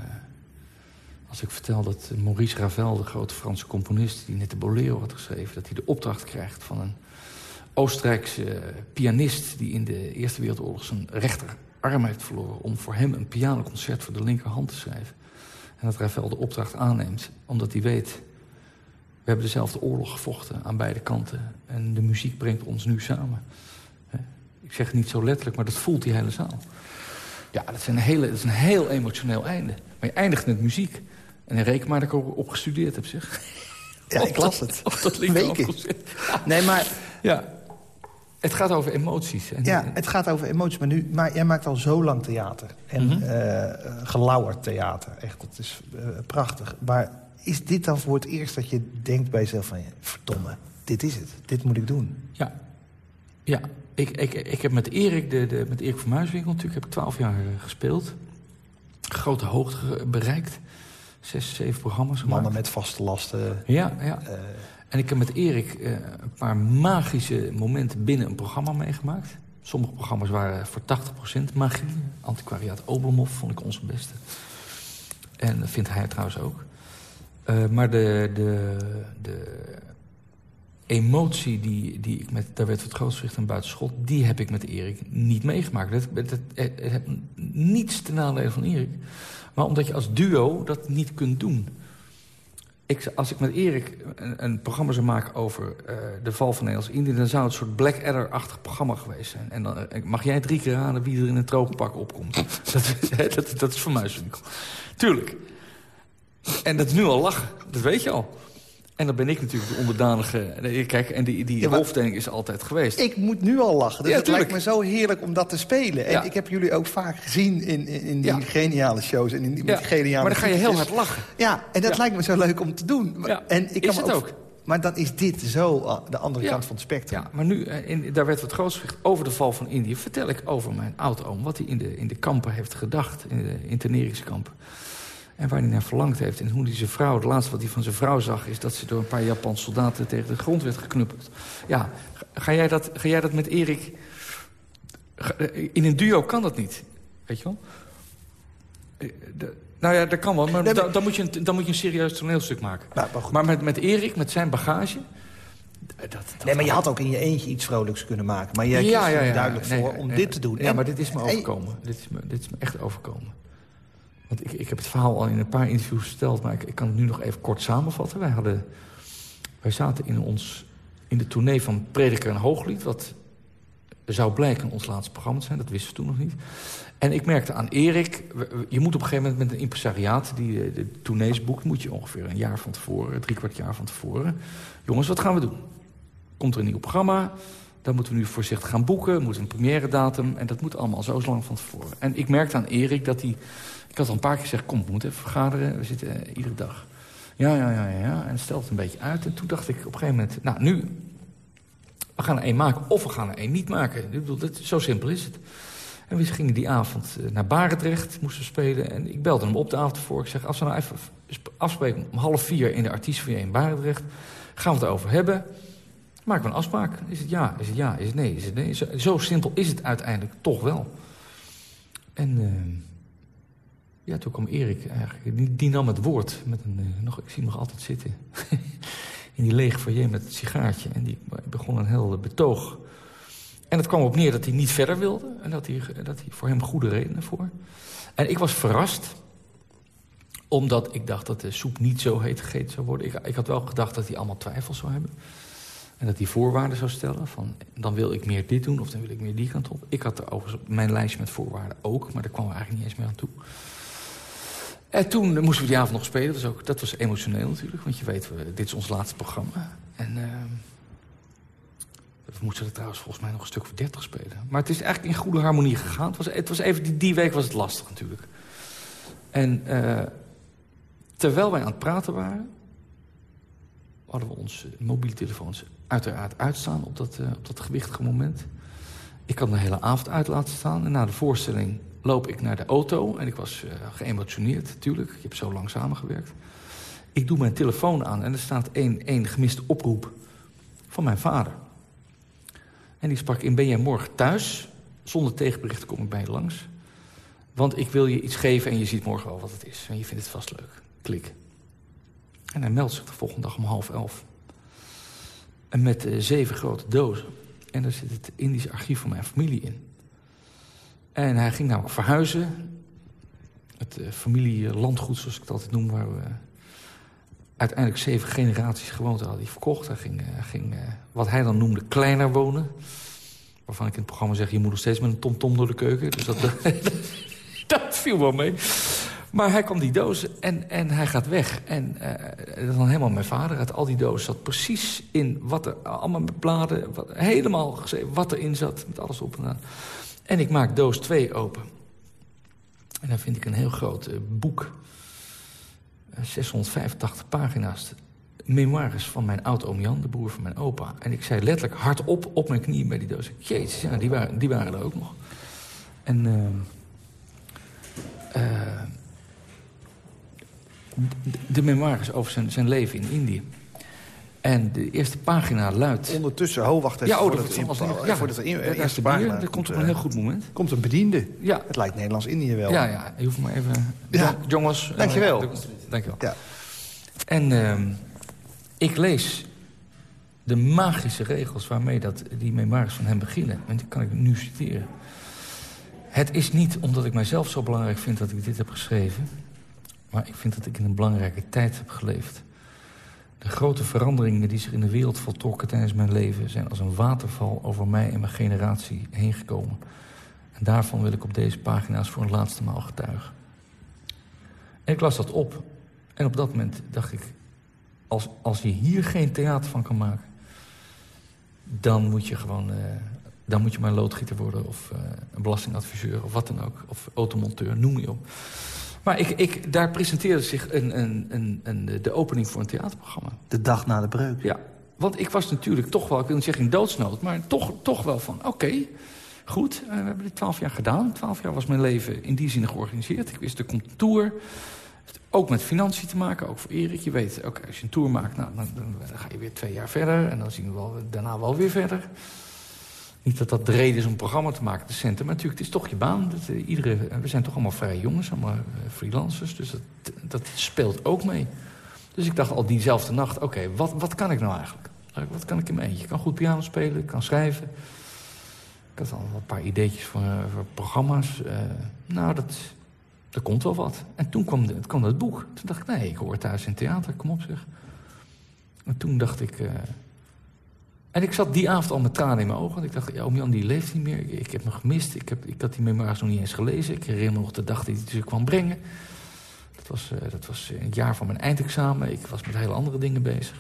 als ik vertel dat Maurice Ravel, de grote Franse componist... die net de Bolero had geschreven... dat hij de opdracht krijgt van een Oostenrijkse pianist... die in de Eerste Wereldoorlog zijn rechterarm heeft verloren... om voor hem een pianoconcert voor de linkerhand te schrijven. En dat Ravel de opdracht aanneemt, omdat hij weet... we hebben dezelfde oorlog gevochten aan beide kanten... en de muziek brengt ons nu samen. Ik zeg het niet zo letterlijk, maar dat voelt die hele zaal. Ja, dat is een, hele, dat is een heel emotioneel einde. Maar je eindigt met muziek. En reken maar dat ik op gestudeerd heb, zeg. Ja, ik las dat- het. Op dat Weken. linkerhandconcert. Nee, maar Ja. Het gaat over emoties. En, ja, het gaat over emoties. Maar, nu, maar jij maakt al zo lang theater. En eh, gelauwerd theater. Echt, het is eh, prachtig. Maar is dit dan voor het eerst dat je denkt bij jezelf van... verdomme, dit is het. Dit moet ik doen. Ja, ja. Ik, ik, ik heb met Erik, de, de, met Erik van Muiswinkel natuurlijk, heb ik twaalf jaar eh, gespeeld. Grote hoogte bereikt. Zes, zeven programma's gemaakt. Mannen met vaste lasten. Ja, ja. eh, En ik heb met Erik eh, een paar magische momenten binnen een programma meegemaakt. Sommige programma's waren voor 80% magie. Antiquariaat Oberhof vond ik onze beste. En dat vindt hij trouwens ook. Eh, maar de, de, de emotie die, die ik met Daar werd het grootste en buitenschot... die heb ik met Erik niet meegemaakt. Dat, het heeft niets ten nadele van Erik. Maar omdat je als duo dat niet kunt doen. Ik, als ik met Erik een, programma zou maken over eh, de val van Nederlands-Indië... dan zou het een soort Blackadder-achtig programma geweest zijn. En dan eh, mag jij drie keer raden wie er in een tropenpak opkomt. dat, is- dat, dat is van Muiswinkel. Tuurlijk. En dat is nu al lachen. Dat weet je al. En dan ben ik natuurlijk de onderdanige... Kijk, en die, die Ja, rolverdeling is altijd geweest. ik moet nu al lachen. Dus Ja, het lijkt me zo heerlijk om dat te spelen. En Ja. ik heb jullie ook vaak gezien in, in, die geniale shows. En in die met geniale maar dan ga je heel hard lachen. Ja, en dat lijkt me zo leuk om te doen. En ik kan is het ook. Maar dan is dit zo ah, de andere kant van het spectrum. Ja, maar nu, eh, in, daar werd wat groots gezegd over de val van Indië. Vertel ik over mijn oudoom, wat hij in de, in de kampen heeft gedacht. In de interneringskampen. En waar hij naar verlangd heeft. En hoe hij zijn vrouw, het laatste wat hij van zijn vrouw zag... is dat ze door een paar Japanse soldaten tegen de grond werd geknuppeld. Ja, ga jij dat, ga jij dat met Erik... eh, In een duo kan dat niet, weet je wel? Eh, de- nou ja, dat kan wel, maar Nee, maar- dan, dan, moet je een, dan moet je een serieus toneelstuk maken. Maar, maar goed. Maar met, met Erik, met zijn bagage... Dat, dat nee, maar je had ook in je eentje iets vrolijks kunnen maken. Maar jij ja, kiest ja, er ja. duidelijk Nee, voor om nee, dit te doen. Ja, En- maar dit is me en- overkomen. Dit is me, dit is me echt overkomen. Want ik, ik heb het verhaal al in een paar interviews verteld... maar ik, ik kan het nu nog even kort samenvatten. Wij, hadden, wij zaten in, ons, in de tournee van Prediker en Hooglied... wat zou blijken ons laatste programma te zijn. Dat wisten we toen nog niet. En ik merkte aan Erik... je moet op een gegeven moment met een impresariaat... die de, tournees boekt, moet je ongeveer een jaar van tevoren... drie kwart jaar van tevoren... jongens, wat gaan we doen? Komt er een nieuw programma... Dan moeten we nu voorzichtig gaan boeken. Er moet een première datum. En dat moet allemaal zo lang van tevoren. En ik merkte aan Erik dat hij... Ik had al een paar keer gezegd, kom, we moeten even vergaderen. We zitten eh, iedere dag. Ja, ja, ja, ja. En het stelt een beetje uit. En toen dacht ik op een gegeven moment... Nou, nu... We gaan er één maken of we gaan er één niet maken. Ik bedoel, zo simpel is het. En we gingen die avond eh, naar Barendrecht, moesten spelen. En ik belde hem op de avond ervoor. Ik zeg, als we nou even sp- afspreken om half vier in de artiestfoyer in Barendrecht... gaan we het erover hebben... Maken we een afspraak? Is het ja? Is het ja? Is het nee? Is het nee? Zo, simpel is het uiteindelijk toch wel. En eh, ja, toen kwam Erik eigenlijk. Die, nam het woord. Met een, eh, nog, ik zie hem nog altijd zitten. In die lege foyer met het sigaartje. En die begon een heel betoog. En het kwam op neer dat hij niet verder wilde. En dat hij, dat hij voor hem goede redenen voor. En ik was verrast omdat ik dacht dat de soep niet zo heet gegeten zou worden. Ik, had wel gedacht dat hij allemaal twijfels zou hebben. En dat hij voorwaarden zou stellen. Van, dan wil ik meer dit doen of dan wil ik meer die kant op. Ik had er overigens mijn lijstje met voorwaarden ook. Maar daar kwamen we eigenlijk niet eens meer aan toe. En toen eh, moesten we die avond nog spelen. Dat was, ook, dat was emotioneel natuurlijk. Want je weet, we- dit is ons laatste programma. En eh, we moesten er trouwens volgens mij nog een stuk voor 30 spelen. Maar het is eigenlijk in goede harmonie gegaan. Het was, het was even, die, week was het lastig natuurlijk. En eh, terwijl wij aan het praten waren... hadden we onze mobiele telefoons uiteraard uitstaan op dat, eh, op dat gewichtige moment. Ik had een hele avond uit laten staan. En na de voorstelling loop ik naar de auto. En ik was eh, geëmotioneerd, natuurlijk. Je hebt zo lang samengewerkt. Ik doe mijn telefoon aan en er staat één, één gemiste oproep van mijn vader. En die sprak in, ben jij morgen thuis? Zonder tegenbericht kom ik bij je langs. Want ik wil je iets geven en je ziet morgen wel wat het is. En je vindt het vast leuk. Klik. En hij meldt zich de volgende dag om half elf. En met eh, zeven grote dozen. En daar zit het Indisch archief van mijn familie in. En hij ging namelijk verhuizen. Het eh, familielandgoed, zoals ik het altijd noem... waar we uiteindelijk zeven generaties gewoond hadden. Die verkocht. Hij ging, eh, ging eh, wat hij dan noemde kleiner wonen. Waarvan ik in het programma zeg... je moet nog steeds met een tomtom door de keuken. Dus dat, dat viel wel mee. Maar hij kwam die doos en, en hij gaat weg. En eh, dat dan helemaal mijn vader uit al die dozen zat precies in wat er... allemaal met bladen, helemaal geschreven wat erin zat. Met alles op en aan. En ik maak doos 2 open. En dan vind ik een heel groot eh, boek. Eh, 685 pagina's. Memoires van mijn oud-oom Jan, de broer van mijn opa. En ik zei letterlijk hardop op mijn knieën bij die doos. Jezus, ja, die waren, die waren er ook nog. En... eh, eh, de, de memoires over zijn, zijn leven in Indië. En de eerste pagina luidt... Ondertussen, ho, wacht even. Ja, oh, dat nog- ja, voordat in- eerste de bier. pagina Dat komt op eh, een heel goed moment. Komt een bediende. Ja, Het lijkt Nederlands-Indië wel. ja, ja. Je hoeft maar even... Ja. Jon- Jongens. eh, Dankjewel. Dankjewel. Ja. En ehm, ik lees de magische regels waarmee dat, die memoires van hem beginnen. En die kan ik nu citeren. Het is niet omdat ik mijzelf zo belangrijk vind dat ik dit heb geschreven... maar ik vind dat ik in een belangrijke tijd heb geleefd. De grote veranderingen die zich in de wereld voltrokken tijdens mijn leven... zijn als een waterval over mij en mijn generatie heen gekomen. En daarvan wil ik op deze pagina's voor een laatste maal getuigen. En ik las dat op. En op dat moment dacht ik... als, als je hier geen theater van kan maken... dan moet je gewoon... eh, dan moet je maar loodgieter worden of eh, een belastingadviseur of wat dan ook. Of automonteur, noem je op. Maar ik, ik, daar presenteerde zich een, een, een, een, de opening voor een theaterprogramma. De dag na de breuk. Ja, want ik was natuurlijk toch wel, ik wil niet zeggen in doodsnood... maar toch, toch wel van, oké, goed, eh, we hebben dit twaalf jaar gedaan. Twaalf jaar was mijn leven in die zin georganiseerd. Ik wist, er komt een tour. Heeft ook met financiën te maken, ook voor Erik. Je weet, oké, als je een tour maakt, nou, dan ga je weer twee jaar verder... en dan zien we wel, daarna wel weer verder. Niet dat dat de reden is om een programma te maken, de centen. Maar natuurlijk, het is toch je baan. Dat, eh, iedere, we zijn toch allemaal vrije jongens, allemaal eh, freelancers. Dus dat, dat speelt ook mee. Dus ik dacht al diezelfde nacht, oké, wat, wat kan ik nou eigenlijk? Eh, Wat kan ik in mijn eentje? Ik kan goed piano spelen, ik kan schrijven. Ik had al een paar ideetjes voor, eh, voor programma's. Eh, nou, dat, dat komt wel wat. En toen kwam, het kwam dat boek. Toen dacht ik, nee, ik hoor thuis in theater, kom op zeg. En toen dacht ik... en ik zat die avond al met tranen in mijn ogen. Want ik dacht, ja, oom Jan die leeft niet meer. Ik, heb hem gemist. Ik, heb, ik had die memoires nog niet eens gelezen. Ik herinner me nog de dag dat hij ze kwam brengen. Dat was, eh, dat was in het jaar van mijn eindexamen. Ik was met hele andere dingen bezig.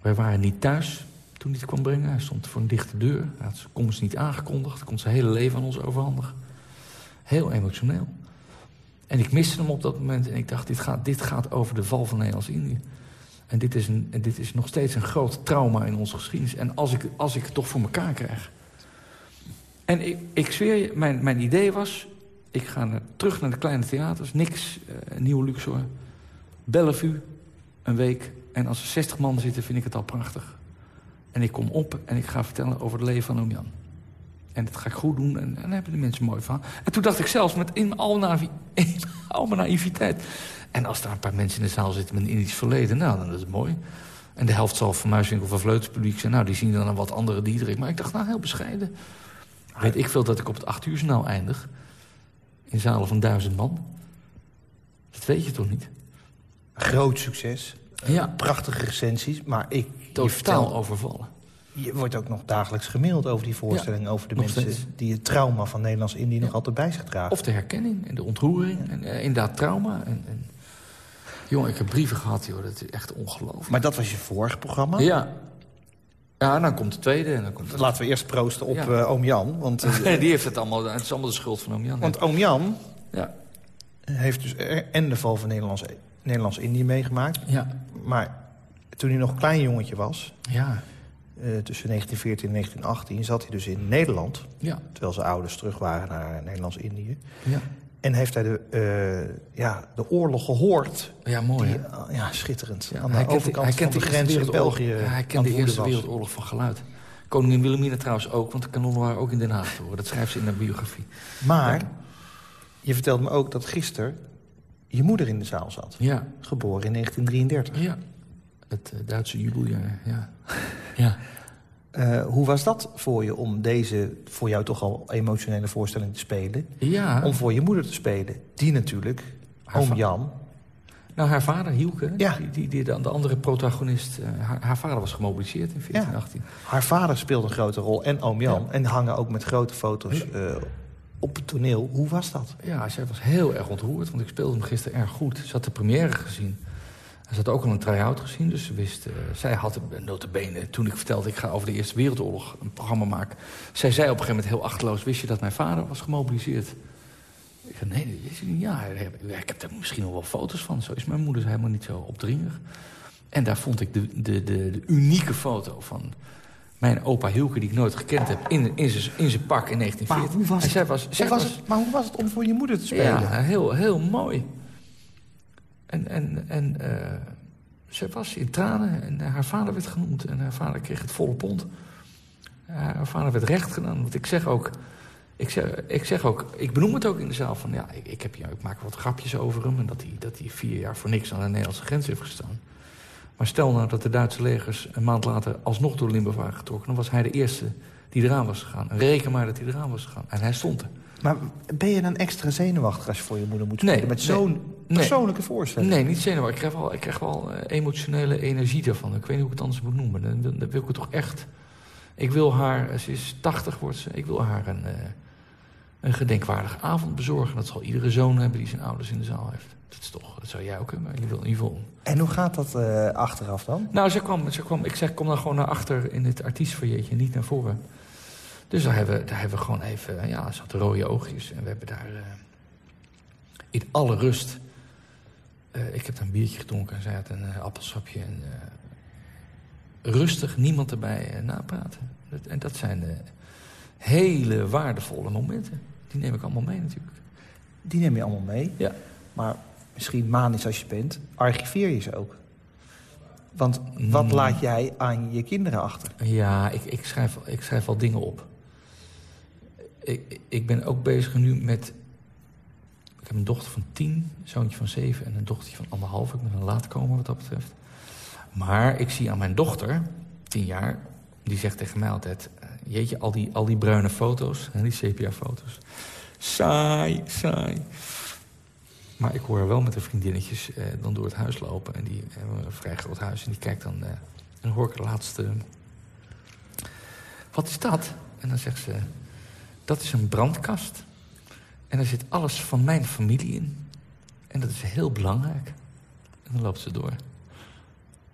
Wij waren niet thuis toen hij het kwam brengen. Hij stond voor een dichte deur. Hij had zijn komst niet aangekondigd. Hij kon zijn hele leven aan ons overhandigen. Heel emotioneel. En ik miste hem op dat moment. En ik dacht, dit gaat, dit gaat over de val van Nederlands-Indië. En dit is, een, en dit is nog steeds een groot trauma in onze geschiedenis. En als ik, als ik het toch voor elkaar krijg. En ik, ik zweer je, mijn, mijn idee was... ik ga naar- terug naar de kleine theaters. Niks, eh, nieuwe Luxor. Bellevue, een week. En als er 60 man zitten, vind ik het al prachtig. En ik kom op en ik ga vertellen over het leven van oom. En dat ga ik goed doen. En, en dan hebben de mensen mooi van. En toen dacht ik zelfs met in al, in al mijn naïviteit... En als daar een paar mensen in de zaal zitten met een Indisch verleden... nou, dan is het mooi. En de helft zal van Muiswinkel van Vleutelspubliek zijn. Nou, die zien dan een wat andere Diederik. Maar ik dacht, nou, heel bescheiden. Weet ik veel dat ik op het acht uur nou eindig. In zalen van duizend man. Dat weet je toch niet? Groot succes. Ja, Prachtige recensies. Maar ik... totaal overvallen. Je wordt ook nog dagelijks gemaild over die voorstelling. over de mensen steeds. die het trauma van Nederlands-Indië nog altijd bij zich dragen. Of de herkenning en de ontroering. En eh, inderdaad trauma. En, en... Jongen, ik heb brieven gehad, joh. Dat is echt ongelooflijk. Maar dat was je vorige programma. Ja. Ja, dan komt de tweede. En dan komt Laten we eerst proosten op Ja. eh, oom Jan. Want, eh, Die heeft het allemaal... Het is allemaal de schuld van oom Jan. want oom Jan Ja. heeft dus en de val van Nederlands- Nederlands-Indië meegemaakt. Ja. Maar toen hij nog een klein jongetje was... Ja. tussen 1914 en 1918 zat hij dus in Nederland. Ja, Terwijl zijn ouders terug waren naar Nederlands-Indië. ja. En heeft hij de, eh, ja, de oorlog gehoord. ja mooi Die, eh, ja, schitterend. Ja, Aan de hij kent overkant hij kent van de grens in. België. Ja, hij aan kent de Eerste was. Wereldoorlog van geluid. Koningin Wilhelmina trouwens ook, want de kanonnen waren ook in Den Haag te horen. Dat schrijft ze in haar biografie. Maar je vertelt me ook dat gisteren je moeder in de zaal zat. Ja, Geboren in 1933. ja. Het eh, Duitse jubeljaar, ja. Ja. Eh, hoe was dat voor je om deze, voor jou toch al emotionele voorstelling te spelen? Ja, Om voor je moeder te spelen. Die natuurlijk, Haar oom Jan. nou haar vader, Hielke, Ja. die, die, die, de, de andere protagonist... eh, haar, haar vader was gemobiliseerd in 14, Ja. 18. Haar vader speelde een grote rol en oom Jan. En hangen ook met grote foto's eh, op het toneel. Hoe was dat? Ja, zij was heel erg ontroerd, want ik speelde hem gisteren erg goed. Ze had de première gezien. Ze had ook al een try-out gezien, dus ze wist... eh, zij had notabene, toen ik vertelde... ik ga over de Eerste Wereldoorlog een programma maken... zij zei op een gegeven moment heel achterloos... wist je dat mijn vader was gemobiliseerd? Ik zei, nee, dat wist ik niet. Ja, ik heb daar misschien nog wel foto's van. Zo is mijn moeder helemaal niet zo opdringerig. En daar vond ik de, de, de, de unieke foto van mijn opa Hilke... die ik nooit gekend heb, in, in zijn in pak in 1940. Maar hoe was het? zij was, Hoe zij was was- het, maar hoe was het om voor je moeder te spelen? ja, heel, heel mooi. En, en, en eh, ze was in tranen en haar vader werd genoemd. En haar vader kreeg het volle pond. Eh, haar vader werd recht gedaan. Want ik zeg ook... Ik zeg, ik zeg ook, ik benoem het ook in de zaal van... ja, ik, ik, heb, ja, ik maak wat grapjes over hem... en dat hij, dat hij vier jaar voor niks aan de Nederlandse grens heeft gestaan. Maar stel nou dat de Duitse legers een maand later... alsnog door Limburg waren getrokken... dan was hij de eerste die eraan was gegaan. En reken maar dat hij eraan was gegaan. En hij stond er. Maar ben je dan extra zenuwachtig als je voor je moeder moet Nee, spelen? met zo'n nee. persoonlijke voorstelling? Nee, niet zenuwachtig. Ik krijg wel, ik krijg wel eh, emotionele energie daarvan. Ik weet niet hoe ik het anders moet noemen. Dan, dan, dan wil ik het toch echt... Ik wil haar, ze is 80 wordt ze, ik wil haar een, eh, een gedenkwaardige avond bezorgen. Dat zal iedere zoon hebben die zijn ouders in de zaal heeft. Dat is toch, dat zou jij ook hebben. Je wil in ieder geval. En hoe gaat dat eh, achteraf dan? Nou, ze kwam, ze kwam, ik zeg, kom dan gewoon naar achter in het artiestfoyeetje, niet naar voren. Dus daar hebben, we- daar hebben we gewoon even, ja, ze had rode oogjes. En we hebben daar eh, in alle rust... eh, ik heb daar een biertje gedronken en zij had een eh, appelsapje. En, rustig, niemand erbij napraten. Dat, en dat zijn hele waardevolle momenten. Die neem ik allemaal mee natuurlijk. Die neem je allemaal mee. Ja. Maar misschien manisch als je bent, archiveer je ze ook. Want wat Mm. laat jij aan je kinderen achter? Ja, ik, ik, schrijf, ik schrijf wel dingen op. Ik, ik ben ook bezig nu met... Ik heb een dochter van tien, een zoontje van zeven... en een dochtertje van anderhalf. Ik ben een laatkomer wat dat betreft. Maar ik zie aan mijn dochter, tien jaar... die zegt tegen mij altijd... eh, Jeetje, al die, al die bruine foto's, die sepia-foto's. Saai, saai. Maar ik hoor haar wel met de vriendinnetjes eh, dan door het huis lopen. En die hebben een vrij groot huis. En die kijkt dan... eh, en dan hoor ik de laatste... Wat is dat? En dan zegt ze... Dat is een brandkast. En daar zit alles van mijn familie in. En dat is heel belangrijk. En dan loopt ze door.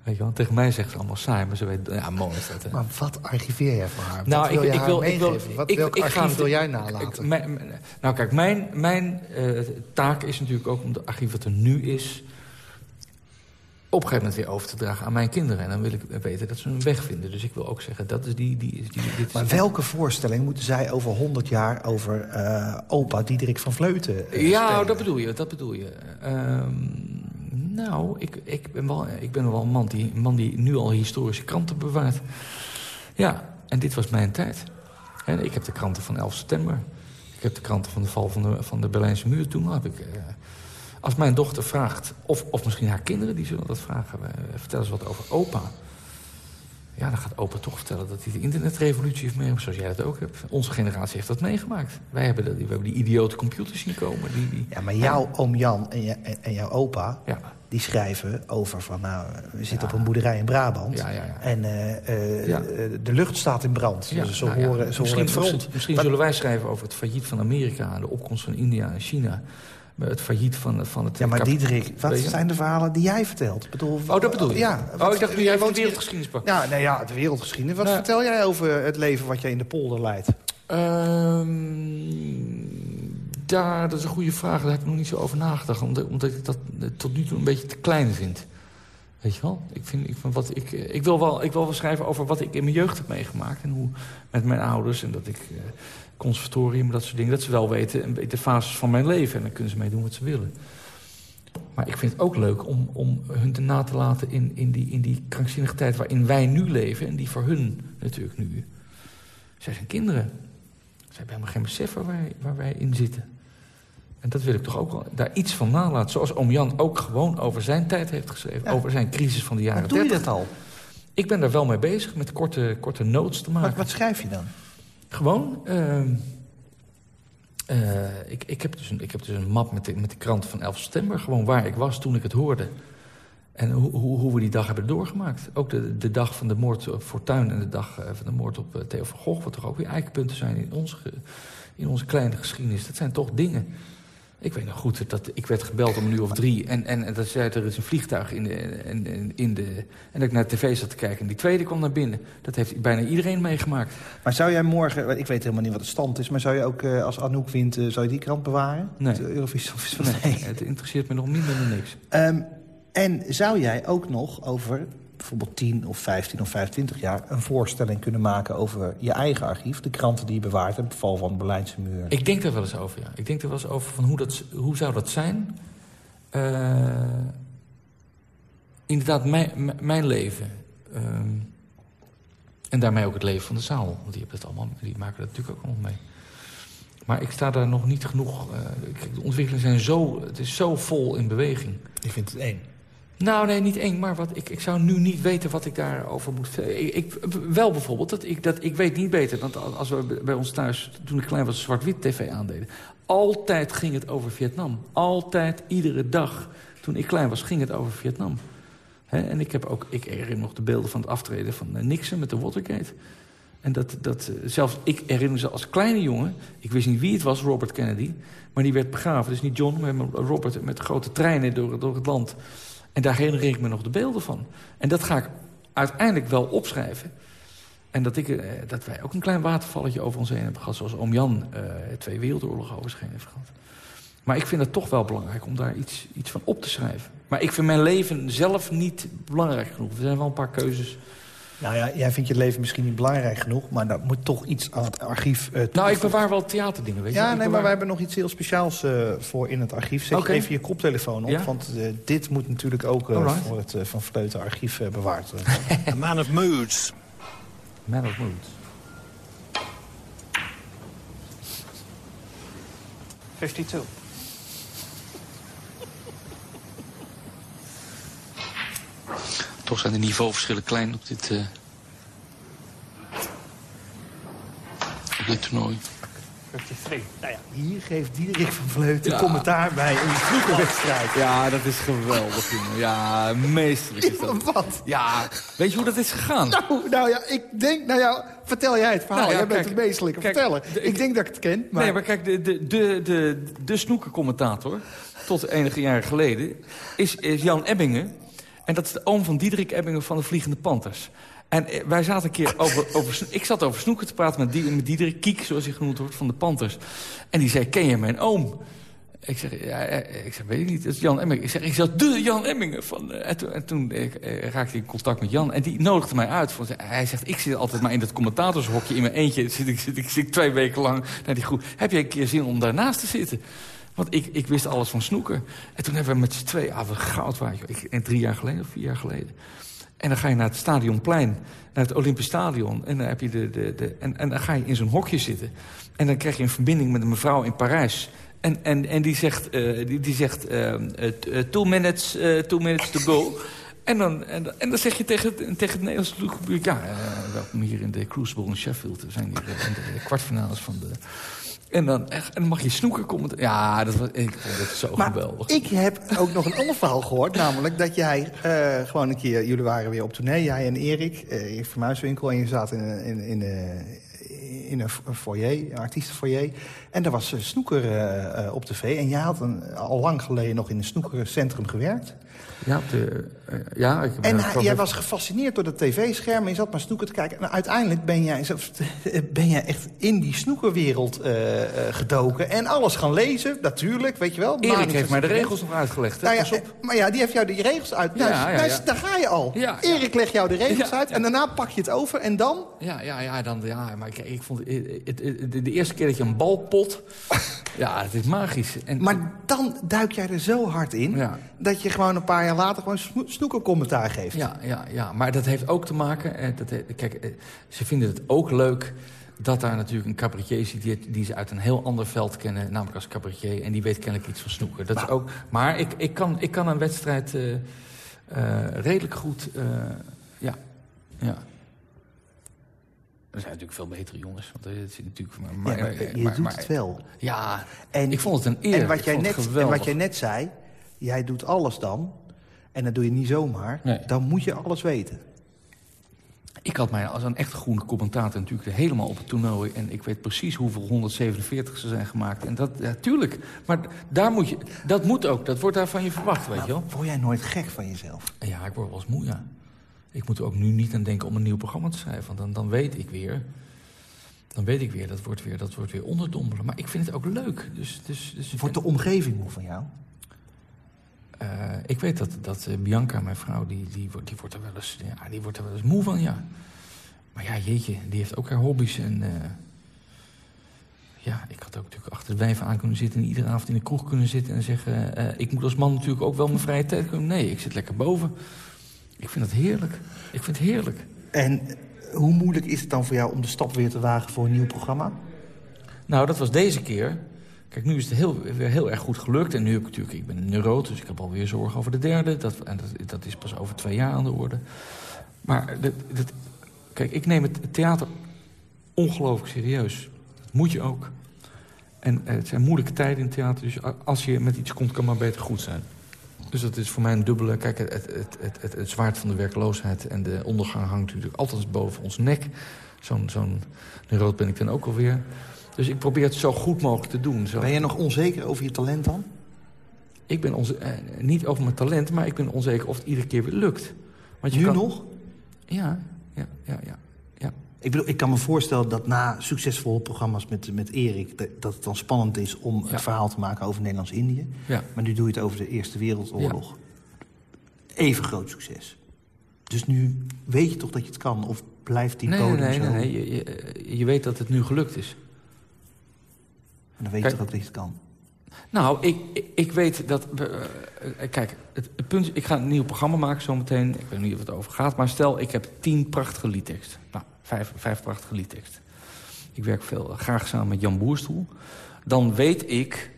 Weet je wel, tegen mij zegt ze allemaal saai, maar ze weet... Ja, mooi is dat, hè? Maar wat archiveer jij voor haar? Nou, wat wil ik, je ik haar wil, ik wil, meegeven? Wat, ik, welk ik archief ga wil jij nalaten? ik- mijn- mijn- nou kijk, mijn, mijn eh, taak is natuurlijk ook om de archief wat er nu is... op een gegeven moment weer over te dragen aan mijn kinderen. En dan wil ik weten dat ze hun weg vinden. Dus ik wil ook zeggen, dat is die... die, die, dit maar welke voorstelling moeten zij over 100 jaar over eh, opa Diederik van Vleuten eh, Ja, spelen? dat bedoel je, dat bedoel je. Ehm, nou, ik, ik, ben wel, ik ben wel een man die, een man die nu al historische kranten bewaart. Ja, en dit was mijn tijd. En ik heb de kranten van 11 september. Ik heb de kranten van de val van de, van de Berlijnse muur. Toen heb ik... eh, als mijn dochter vraagt, of, of misschien haar kinderen, die zullen dat vragen... eh, vertel eens wat over opa. Ja, dan gaat opa toch vertellen dat hij de internetrevolutie heeft meegemaakt... zoals jij dat ook hebt. Onze generatie heeft dat meegemaakt. Wij hebben, dat, we hebben die idiote computers zien komen. Die, die, Ja, maar jouw oom Jan en, je, en, en jouw opa... Ja. die schrijven over van... nou, we zitten Ja. op een boerderij in Brabant... Ja, ja, en eh, eh, de lucht staat in brand. Ja, dus ze nou horen, misschien, horen het front. Misschien, misschien Maar- zullen wij schrijven over het failliet van Amerika... de opkomst van India en China. Het failliet van, van het... Ja, maar Diederik, wat zijn de verhalen die jij vertelt? Ik Bedoel, Oh, dat bedoel je? Ja. oh, ik dacht dat jij woont de wereldgeschiedenis sprak. Ja, nee, ja, de wereldgeschiedenis. Wat Nou. vertel jij over het leven wat jij in de polder leidt? Ehm, daar, dat is een goede vraag. Daar heb ik nog niet zo over nagedacht. Omdat, omdat ik dat tot nu toe een beetje te klein vind. Weet je wel? Ik, vind, ik, vind wat, ik, eh, ik, wil wel, ik wil wel schrijven over wat ik in mijn jeugd heb meegemaakt. En hoe met mijn ouders en dat ik uh, conservatorium, dat soort dingen. Dat ze wel weten een beetje de fases van mijn leven. En dan kunnen ze mee doen wat ze willen. Maar ik vind het ook leuk om, om hun te na te laten in, in, die, in die krankzinnige tijd waarin wij nu leven. En die voor hun natuurlijk nu. Zij zijn kinderen. Ze hebben helemaal geen besef waar wij, waar wij in zitten. En dat wil ik toch ook wel daar iets van nalaten. Zoals oom Jan ook gewoon over zijn tijd heeft geschreven. Ja. Over zijn crisis van de jaren Hoe doe je 30. dat al? Ik ben daar wel mee bezig met korte, korte notes te maken. Wat, wat schrijf je dan? Gewoon. ehm, eh, ik, ik, heb dus een, ik heb dus een map met de, met de krant van 11 september. Gewoon waar ik was toen ik het hoorde. En hoe, hoe, hoe we die dag hebben doorgemaakt. Ook de, de dag van de moord op Fortuyn en de dag eh, van de moord op eh, Theo van Gogh. Wat toch ook weer eikpunten zijn in ge- in onze kleine geschiedenis. Dat zijn toch dingen. Ik weet nog goed dat ik werd gebeld om een uur of drie. En, en, en dat zei er is een vliegtuig in de, in, in- de... En dat ik naar de tv zat te kijken. En die tweede kwam naar binnen. Dat heeft bijna iedereen meegemaakt. Maar zou jij morgen, ik weet helemaal niet wat de stand is... maar zou je ook eh, als Anouk wint, eh, zou je die krant bewaren? Nee. De Eurovisie of? Nee, Nee. het interesseert me nog minder dan niks. Ehm, en zou jij ook nog over bijvoorbeeld 10 of 15 of 25 jaar... een voorstelling kunnen maken over je eigen archief... de kranten die je bewaart hebt, val van de Berlijnse muur? Ik denk daar wel eens over, ja. Ik denk er wel eens over van hoe, dat, hoe zou dat zijn. Eh, inderdaad, mijn, mijn leven. Ehm, en daarmee ook het leven van de zaal. Want die, hebben het allemaal, die maken dat natuurlijk ook allemaal mee. Maar ik sta daar nog niet genoeg... eh, de ontwikkelingen zijn zo... Het is zo vol in beweging. Je vindt het één. Nou, nee, niet eng, maar wat, ik, ik zou nu niet weten wat ik daarover moet. Ik, wel bijvoorbeeld, dat ik, dat, ik weet niet beter. Want als we bij ons thuis, toen ik klein was, zwart-wit tv aandeden... altijd ging het over Vietnam. Altijd, iedere dag. Toen ik klein was, ging het over Vietnam. En ik heb ook, ik herinner nog de beelden van het aftreden van eh, Nixon met de Watergate. En dat, dat, eh, zelfs ik herinner me als kleine jongen... ik wist niet wie het was, Robert Kennedy... maar die werd begraven. Dus niet John, maar Robert met grote treinen door, door het land... En daar herinner ik me nog de beelden van. En dat ga ik uiteindelijk wel opschrijven. En dat, ik, eh, dat wij ook een klein watervalletje over ons heen hebben gehad... zoals oom Jan eh, twee wereldoorlogen over zich heen heeft gehad. Maar ik vind het toch wel belangrijk om daar iets, iets van op te schrijven. Maar ik vind mijn leven zelf niet belangrijk genoeg. Er zijn wel een paar keuzes. Nou ja, jij vindt je leven misschien niet belangrijk genoeg... maar daar moet toch iets aan het archief uh, Nou, ik bewaar wel theaterdingen, weet je. Ja, nee, bewaar- maar wij hebben nog iets heel speciaals uh, voor in het archief. Zet Oké. even je koptelefoon op, Ja. want uh, dit moet natuurlijk ook uh, voor het uh, Van Vleuten archief uh, bewaard worden. A man of moods. Man of Moods. 52. Toch zijn de niveauverschillen klein op dit, eh, op dit toernooi. 53. nou ja, hier geeft Diederik van Vleuten Ja. commentaar bij een vroege Ja, dat is geweldig, jongen. Ja, meesterlijk is dat. Wat? Ja, weet je hoe dat is gegaan? Nou, nou ja, ik denk, nou ja, vertel jij het verhaal. Nou ja, jij bent kijk, de meestelijke kijk, verteller. de- ik, denk dat ik het ken, maar... Nee, maar kijk, de, de, de, de, de snoekercommentator, tot enige jaren geleden, is, is Jan Ebbingen. En dat is de oom van Diederik Ebbingen van de Vliegende Panthers. En eh, wij zaten een keer over, over... Ik zat over snoeken te praten met, die, met Diederik Kiek, zoals hij genoemd wordt, van de Panthers. En die zei, ken je mijn oom? Ik zeg, ja, eh, ik zeg, weet ik niet, dat is Jan Emmingen. Ik zeg, ik zeg, de Jan Emmingen. Van, eh, en toen, en toen eh, eh, raakte ik in contact met Jan. En die nodigde mij uit. Voor, hij zegt, ik zit altijd maar in dat commentatorshokje. In mijn eentje zit ik, zit ik, zit ik twee weken lang naar die groep. Heb jij een keer zin om daarnaast te zitten? Want ik, ik wist alles van snoeken. En toen hebben we met z'n twee, ah, wat goud waar, joh. Ik, en drie jaar geleden of vier jaar geleden. En dan ga je naar het Stadionplein, naar het Olympisch Stadion. En dan, heb je de, de, de, en, en dan ga je in zo'n hokje zitten. En dan krijg je een verbinding met een mevrouw in Parijs. En, en, en die zegt, eh, die, die zegt eh, eh, two, minutes, two minutes to go. En dan, en, en dan zeg je tegen, tegen het Nederlandse publiek... ja, welkom hier in de Crucible in Sheffield. We zijn hier in de kwartfinales van de... En dan, en dan mag je snoeken komen. Ja, dat was, ik vond het zo Maar geweldig. ik heb ook nog een ander verhaal gehoord. Namelijk dat jij eh, gewoon een keer... Jullie waren weer op tournee, jij en Erik. eh Erik van Muiswinkel. En je zat in, in, in, in een foyer, een artiestenfoyer. En daar was snoeker eh, op tv. En jij had een, al lang geleden nog in een snoekercentrum gewerkt. Ja, de, eh, ja ik ben En hij- jij was gefascineerd door de tv-scherm en je zat maar snoeker te kijken. En uiteindelijk ben jij, ben jij echt in die snoekerwereld eh, eh, gedoken. En alles gaan lezen, natuurlijk, weet je wel. Erik heeft mij de regels nog uitgelegd. Nou ja, Pas op. maar ja, die heeft jou de regels uit. Nou, Ja, ja, nou, ja. Daar ga je al. Erik legt jou de regels uit en daarna pak je het over. En dan? Ja, ja, ja, dan, ja maar ik, ik vond het, het- het- de, eerste keer dat je een bal pot... ja, het is magisch. En, Maar dan duik jij er zo hard in... Dat je gewoon een paar jaar later gewoon sno- snoekercommentaar geeft. Ja, ja, ja, maar dat heeft ook te maken... eh, dat, he- kijk, eh, ze vinden het ook leuk dat daar natuurlijk een cabaretier zit... Die, die ze uit een heel ander veld kennen, namelijk als cabaretier... en die weet kennelijk iets van snoeker. Dat is ook, maar ik, ik, kan, ik kan een wedstrijd eh, eh, redelijk goed... eh, ja, ja. Er zijn natuurlijk veel betere jongens. Want het is natuurlijk, maar, maar, Ja, maar eh, je maar- doet maar- het wel. Ja, En- ik vond het een eer. En wat, jij net, en wat jij net zei, jij doet alles dan... en dat doe je niet zomaar, Nee. dan moet je alles weten. Ik had mij als een echt groene commentator natuurlijk helemaal op het toernooi... en ik weet precies hoeveel 147 ze zijn gemaakt. En dat, ja, tuurlijk. Maar daar moet je, dat moet ook. Dat wordt daar van je verwacht, weet je wel. Word jij nooit gek van jezelf? Ja, ik word wel eens moe, ja. Ik moet er ook nu niet aan denken om een nieuw programma te schrijven. Want dan, dan weet ik weer... Dan weet ik weer, dat wordt weer, dat wordt weer onderdompelen. Maar ik vind het ook leuk. Dus, dus, dus Wordt de omgeving moe van jou? Eh, ik weet dat, dat eh, Bianca, mijn vrouw, die, die, wordt, die, wordt er wel eens, ja, die wordt er wel eens moe van, ja. Maar ja, jeetje, die heeft ook haar hobby's. En eh, ja, ik had ook natuurlijk achter de wijven aan kunnen zitten... en iedere avond in de kroeg kunnen zitten en zeggen... ik moet als man natuurlijk ook wel mijn vrije tijd kunnen. Nee, ik zit lekker boven. Ik vind dat heerlijk. Ik vind het heerlijk. En hoe moeilijk is het dan voor jou om de stap weer te wagen voor een nieuw programma? Nou, dat was deze keer. Kijk, nu is het heel, weer heel erg goed gelukt. En nu heb ik natuurlijk, ik ben een dus ik heb alweer zorgen over de derde. Dat, en dat, dat is pas over twee jaar aan de orde. Maar dat, dat, kijk, ik neem het theater ongelooflijk serieus. Dat moet je ook. En eh, het zijn moeilijke tijden in het theater, dus als je met iets komt, kan maar beter goed zijn. Dus dat is voor mij een dubbele... Kijk, het, het, het, het, zwaard van de werkloosheid en de ondergang hangt natuurlijk altijd boven ons nek. Zo'n zo'n neuroot ben ik dan ook alweer. Dus ik probeer het zo goed mogelijk te doen. Zo. Ben je nog onzeker over je talent dan? Ik ben onze, eh, niet over mijn talent, maar ik ben onzeker of het iedere keer weer lukt. Want je Nu kan- nog? Ja, ja, ja, ja. ja. Ik bedoel, ik kan me voorstellen dat na succesvolle programma's met, met Erik... dat- dat het dan spannend is om Ja. het verhaal te maken over Nederlands-Indië. Ja. Maar nu doe je het over de Eerste Wereldoorlog. Even groot succes. Dus nu weet je toch dat je het kan? Of blijft die Nee, nee, bodem nee, zo? nee, nee. Je, je, je weet dat het nu gelukt is. En dan weet je toch dat je het kan? Nou, ik, ik, ik weet dat... eh, eh, kijk, het, het punt is, ik ga een nieuw programma maken zometeen. Ik weet niet of het over gaat. Maar stel, ik heb tien prachtige liedteksten. Nou, vijf, vijf prachtige liedteksten. Ik werk veel, eh, graag samen met Jan Boerstoel. Dan weet ik...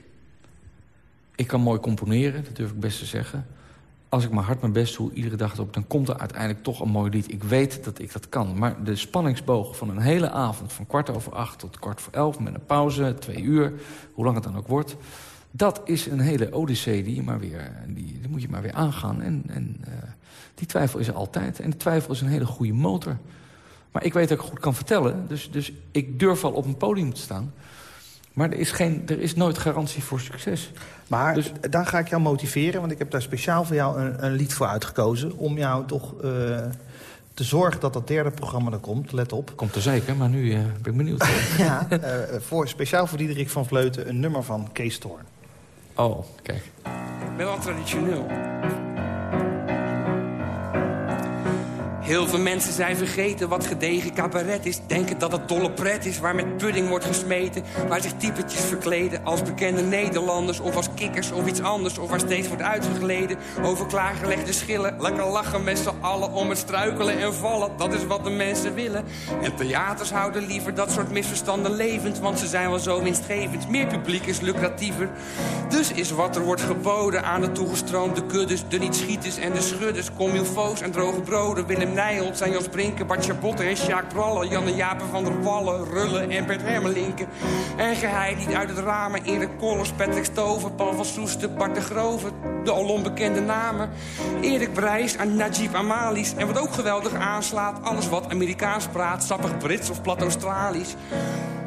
Ik kan mooi componeren, dat durf ik best te zeggen. Als ik maar hard mijn best doe, iedere dag erop... dan komt er uiteindelijk toch een mooi lied. Ik weet dat ik dat kan. Maar de spanningsboog van een hele avond... van kwart over acht tot kwart voor elf... met een pauze, twee uur, hoe lang het dan ook wordt... dat is een hele odyssee die, je maar weer, die, die moet je maar weer aangaan. En, en eh, die twijfel is er altijd. En de twijfel is een hele goede motor. Maar ik weet dat ik goed kan vertellen. Dus, dus ik durf al op een podium te staan. Maar er is, geen, er is nooit garantie voor succes. Maar Dus- dan ga ik jou motiveren, want ik heb daar speciaal voor jou een, een lied voor uitgekozen. Om jou toch eh, te zorgen dat dat derde programma er komt. Let op. Komt er zeker, maar nu eh, ben ik benieuwd. Ja, eh, voor, speciaal voor Diederik van Vleuten een nummer van Kees Toorn. oh, kijk. ben wel traditioneel. Heel veel mensen zijn vergeten wat gedegen cabaret is. Denken dat het dolle pret is waar met pudding wordt gesmeten. Waar zich typetjes verkleden als bekende Nederlanders. Of als kikkers of iets anders. Of waar steeds wordt uitgegleden over klaargelegde schillen. Lekker lachen met z'n allen om het struikelen en vallen. Dat is wat de mensen willen. En theaters houden liever dat soort misverstanden levend. Want ze zijn wel zo winstgevend. Meer publiek is lucratiever. Dus is wat er wordt geboden aan de toegestroomde kuddes. De niet-schieters en de schudders. Comilfo's en droge broden. Willem Zijn Jos Brinken, Bart Chabotte en Sjaak Brallen... Janne Japen van der Wallen, Rullen en Bert Hermelinken. En geheid niet uit het ramen, Erik Kollers, Patrick Stover... Paul van Soesten, Bart de Grove, de al onbekende namen. Erik Brijs, en Najib Amalis. En wat ook geweldig aanslaat, alles wat Amerikaans praat... sappig Brits of plat Australisch.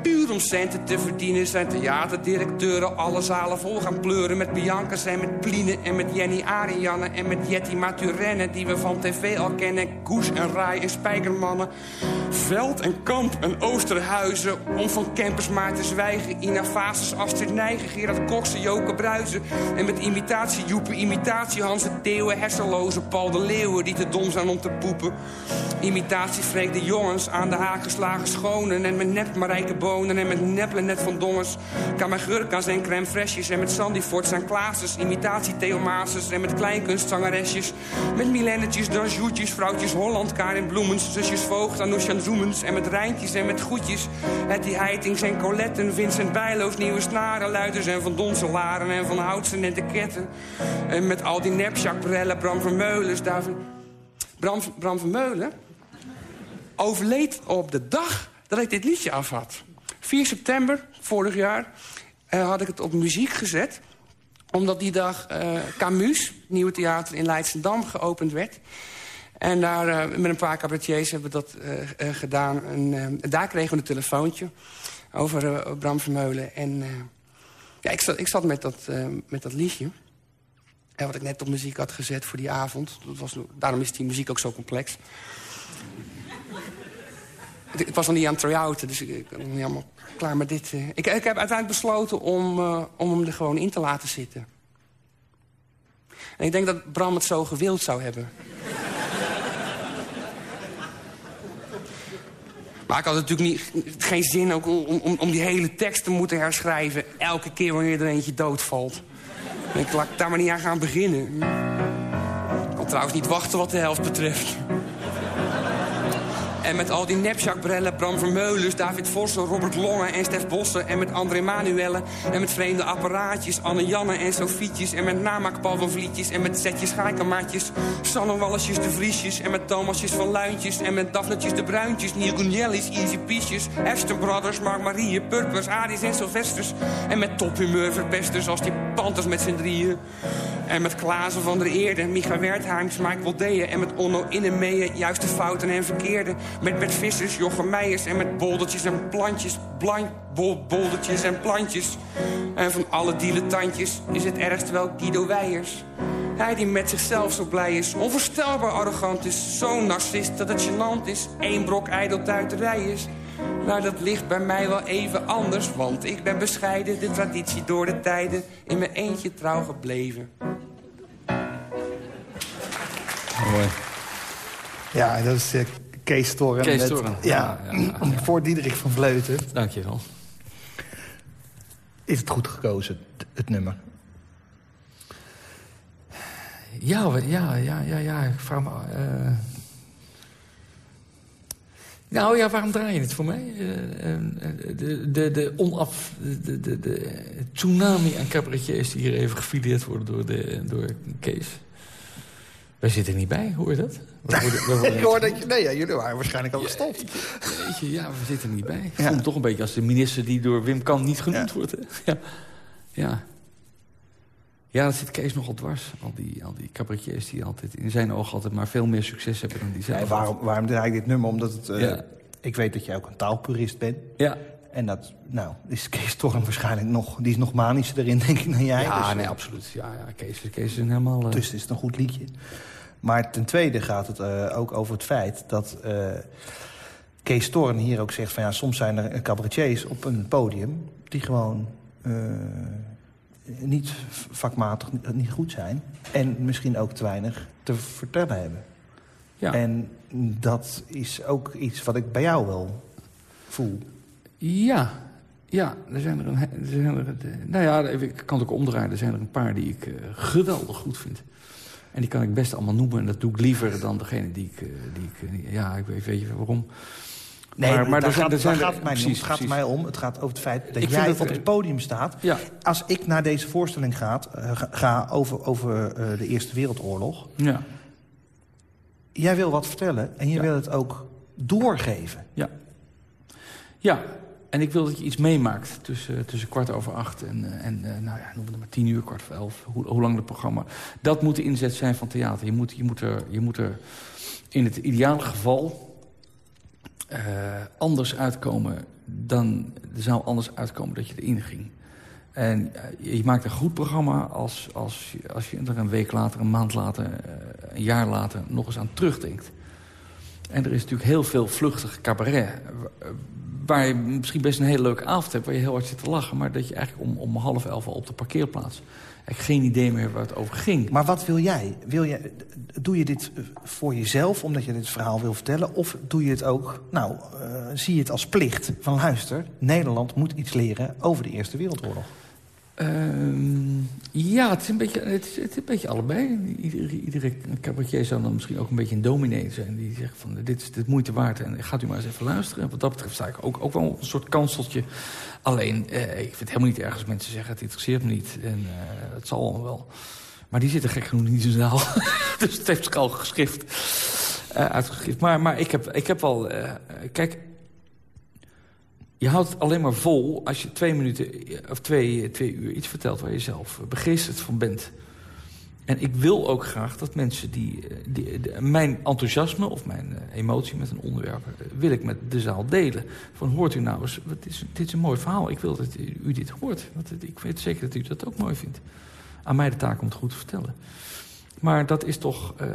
Puur om centen te verdienen zijn theaterdirecteuren alle zalen vol gaan pleuren. Met Bianca's en met Pline en met Jenny Arianne en met Jetty Maturenne... die we van tv al kennen, Koes en Rai en Spijkermannen. Veld en Kamp en Oosterhuizen, om van campers maar te zwijgen. Ina Fases, Astrid Nijgen, Gerard Koksen, Joke Bruizen. En met imitatie Joepen, imitatie Hans de Theeuwen, hersenloze Paul de Leeuwen... die te dom zijn om te poepen. Imitatie Freek de jongens, aan de haak geslagen schonen... en met nep Marijke Bonen en met neppelen net van dongers. Kamagurka's en crème fraîches en met Sandy Forts en Klaases. Imitatie Theo Maases en met kleinkunstzangeresjes. Met milennetjes, danjoetjes, vrouwtjes Holland, Karin Bloemens... zusjes Voogd, Anousha Zoemens en met Rijntjes en met Goedjes. Hetty Heitings en Coletten, Vincent Bijloos, Nieuwe Snaren... Luiders en Van Donselaren en Van Houtsen en de Ketten. En met al die nep, Jacques Brelle, Bram Vermeulens, David... Bram, Bram Vermeulen overleed op de dag dat ik dit liedje af had. 4 september vorig jaar eh, had ik het op muziek gezet. Omdat die dag eh, Camus, Nieuwe Theater in Leidschendam, geopend werd. En daar, eh, met een paar cabaretiers hebben we dat eh, eh, gedaan. En daar kregen we een telefoontje over Bram Vermeulen. En ja, ik zat, ik zat met, dat, met dat liedje. En wat ik net op muziek had gezet voor die avond. Dat was, daarom is die muziek ook zo complex. Ik was nog niet aan het try-outen, dus ik, ik niet helemaal klaar met dit. Ik, ik heb uiteindelijk besloten om, om hem er gewoon in te laten zitten. En ik denk dat Bram het zo gewild zou hebben. Maar ik had natuurlijk niet, geen zin ook om, om, om die hele tekst te moeten herschrijven... elke keer wanneer er eentje doodvalt. Ik laat daar maar niet aan gaan beginnen. Ik kan trouwens niet wachten wat de helft betreft. En met al die nepzakbrellen, Bram Vermeulens, David Vossen, Robert Longen en Stef Bossen. En met André Manuelle. En met vreemde apparaatjes, Anne Janne en Sofietjes. En met namaak Paul van Vlietjes. En met Zetjes Gaaikamaatjes. Sanne Wallisjes de Vriesjes. En met Thomasjes van Luintjes. En met Daphnetjes de Bruintjes. Neil Gunjellis, Easy Piesjes. Ashton Brothers, Mark Marie, Purpers, Aris en Sylvesters. En met tophumeur als die Panthers met z'n drieën. En met Klaassen van der Eerde, Micha Wertheims, Mike Woldeën... en met Onno Innemeeën, juiste fouten en verkeerde. Met Bert Vissers, Jochem Meijers en met boldertjes en plantjes... Blank, bol, en plantjes. En van alle dilettantjes is het ergst wel Guido Weijers. Hij die met zichzelf zo blij is, onvoorstelbaar arrogant is... zo'n narcist dat het gênant is, één brok ijdeltuiterij is... Nou, dat ligt bij mij wel even anders, want ik ben bescheiden... de traditie door de tijden in mijn eentje trouw gebleven. Mooi. Ja, dat is eh, Kees Toren. Kees met- Toren. Ja, Ja, ja, ja. voor Diederik van Vleuten Dank je wel. is het goed gekozen, het, nummer. Ja, ja, ja, ja, ja. Ik vraag me... eh, Nou ja, waarom draai je het voor mij? Eh, de, de, de onaf... De, de, de tsunami aan cabaretiers die hier even gefileerd worden door, de, door Kees. Wij zitten er niet bij, hoor je dat? We worden- we worden- Ik hoor dat je... Nee, ja, jullie waren waarschijnlijk al gestopt. Weet je, ja, we zitten er niet bij. Ik Ja. voel me toch een beetje als de minister die door Wim Kan niet genoemd Ja. wordt. Hè? Ja. ja. Ja, dat zit Kees nogal dwars. Al die, al die cabaretiers die altijd in zijn ogen altijd maar veel meer succes hebben dan die zelf. Waarom, waarom draai ik dit nummer? Omdat het... eh, Ja. Ik weet dat jij ook een taalpurist bent. Ja, En dat, nou, is Kees Toren waarschijnlijk nog... Die is nog manischer erin, denk ik, dan jij. ja Dus, nee, eh, absoluut. Ja, ja, Kees, Kees is een helemaal... eh, Dus het is een goed liedje. Maar ten tweede gaat het eh, ook over het feit dat Kees Torn hier ook zegt... van ja, soms zijn er cabaretiers op een podium die gewoon niet vakmatig niet goed zijn. En misschien ook te weinig te vertellen hebben. ja. En dat is ook iets wat ik bij jou wel voel. Ja, ja, er zijn er een... Er zijn er, eh, nou ja, ik kan het ook omdraaien. Er zijn er een paar die ik eh, geweldig goed vind. En die kan ik best allemaal noemen. En dat doe ik liever dan degene die ik... eh, die ik ja, ik weet, weet je waarom. Nee, Maar- maar daar er zijn- gaat, er zijn daar gaat het mij niet om. Het gaat precies. mij om. Het gaat over het feit dat Ik jij op het podium staat. Ja, Als ik naar deze voorstelling ga, eh, ga- over, over de Eerste Wereldoorlog... ja. jij wil wat vertellen en je Ja. wil het ook doorgeven. Ja. Ja, en ik wil dat je iets meemaakt tussen, tussen kwart over acht en, eh, en eh, nou ja, noem het maar tien uur, kwart voor elf. Hoe, lang het programma. Dat moet de inzet zijn van theater. Je moet, je moet, er, je moet er in het ideale geval eh, anders uitkomen dan de zaal anders uitkomen dat je erin ging. En je maakt een goed programma als, als, als je er een week later, een maand later, een jaar later nog eens aan terugdenkt. En er is natuurlijk heel veel vluchtig cabaret. Wa- Waar je misschien best een hele leuke avond hebt, waar je heel hard zit te lachen. Maar dat je eigenlijk om, om half elf al op de parkeerplaats. Eigenlijk geen idee meer waar het over ging. Maar wat wil jij? Wil je doe je dit eh, voor jezelf, omdat je dit verhaal wil vertellen? Of doe je het ook, nou, eh, zie je het als plicht? Van luister, Nederland moet iets leren over de Eerste Wereldoorlog. Ehm, ja, het is, een beetje, het, is, een beetje allebei. Iedere, iedere cabaretier zou dan misschien ook een beetje een dominee zijn. Die zegt van, dit is dit moeite waard en gaat u maar eens even luisteren. En wat dat betreft sta ik ook, ook wel een soort kanseltje. Alleen, eh, ik vind het helemaal niet erg als mensen zeggen... het interesseert me niet en eh, zal wel. Maar die zitten gek genoeg niet in de zaal. dus het heeft zich al geschrift, uitgeschrift. Maar, maar ik, heb, ik heb wel... eh, kijk, je houdt het alleen maar vol als je twee minuten of twee, twee uur iets vertelt waar je zelf begeesterd van bent. En ik wil ook graag dat mensen die, eh, mijn enthousiasme of mijn eh, emotie met een onderwerp eh, wil ik met de zaal delen. Van hoort u nou eens, wat is, dit is een mooi verhaal. Ik wil dat u, dit hoort. Want ik weet zeker dat u dat ook mooi vindt. Aan mij de taak om het goed te vertellen. Maar dat is toch, eh,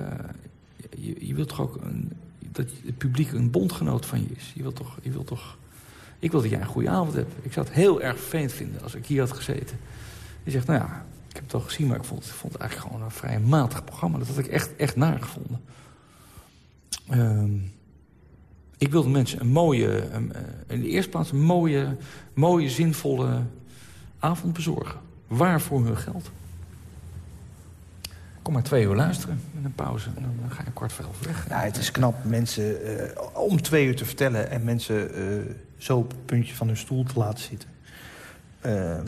je, je wilt toch ook een, dat het publiek een bondgenoot van je is. Je wilt toch, je wilt toch ik wil dat jij een goede avond hebt. Ik zou het heel erg vervelend vinden als ik hier had gezeten. Je zegt, nou ja, ik heb het al gezien... maar ik vond, vond het eigenlijk gewoon een vrij matig programma. Dat had ik echt, echt naar gevonden. Ehm, ik wilde mensen een mooie... een, eh, in de eerste plaats een mooie, mooie, zinvolle avond bezorgen. Waar voor hun geld. Kom maar twee uur luisteren met een pauze. En dan ga je kwart voor elf weg. Ja, het is knap mensen eh, om twee uur te vertellen... en mensen eh, zo op het puntje van hun stoel te laten zitten. Eh,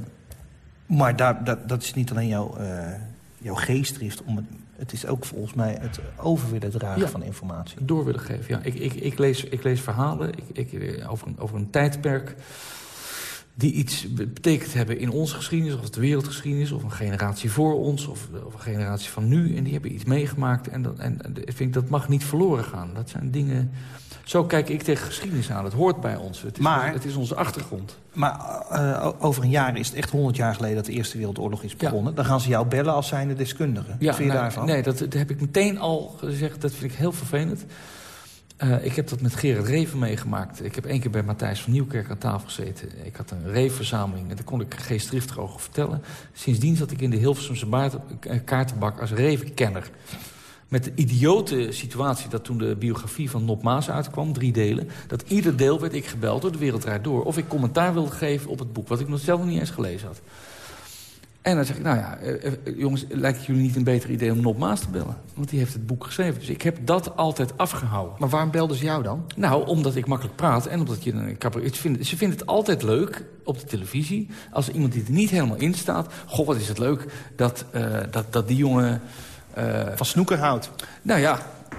maar daar, dat, dat is niet alleen jouw, eh, jouw geestdrift. Om het, het is ook volgens mij het over willen dragen Ja. van informatie. door willen geven. Ja, ik, ik, ik, lees, ik lees verhalen ik, ik, eh, over, een, over een tijdperk die iets be- betekend hebben in onze geschiedenis... of de wereldgeschiedenis, of een generatie voor ons... of, of een generatie van nu, en die hebben iets meegemaakt. En, dat, en, en ik vind dat mag niet verloren gaan. Dat zijn dingen... Zo kijk ik tegen geschiedenis aan. Het hoort bij ons. Het is, Maar- het is onze achtergrond. Maar eh, over een jaar is het echt 100 jaar geleden... dat de Eerste Wereldoorlog is begonnen. Dan gaan ze jou bellen als zijnde deskundige. Wat vind je nou, daarvan? Nee, dat, dat heb ik meteen al gezegd. Dat vind ik heel vervelend. Eh, ik heb dat met Gerard Reven meegemaakt. Ik heb één keer bij Matthijs van Nieuwkerk aan tafel gezeten. Ik had een Revenverzameling en daar kon ik geestdriftig over vertellen. Sindsdien zat ik in de Hilversumse eh, kaartenbak als Revenkenner. Met de idiote situatie dat toen de biografie van Nop Maas uitkwam, drie delen... dat ieder deel werd ik gebeld door de Wereld Draait Door... of ik commentaar wilde geven op het boek, wat ik nog zelf niet eens gelezen had. En dan zeg ik, nou ja, eh, eh, jongens, lijkt het jullie niet een beter idee om Nop Maas te bellen? Want die heeft het boek geschreven. Dus ik heb dat altijd afgehouden. Maar waarom belden ze jou dan? Nou, omdat ik makkelijk praat en omdat je een cabaret. Ze vinden het altijd leuk op de televisie. Als iemand die er niet helemaal in staat. Goh, wat is het leuk dat, eh, dat, dat die jongen... Van snoeker houdt. nou ja,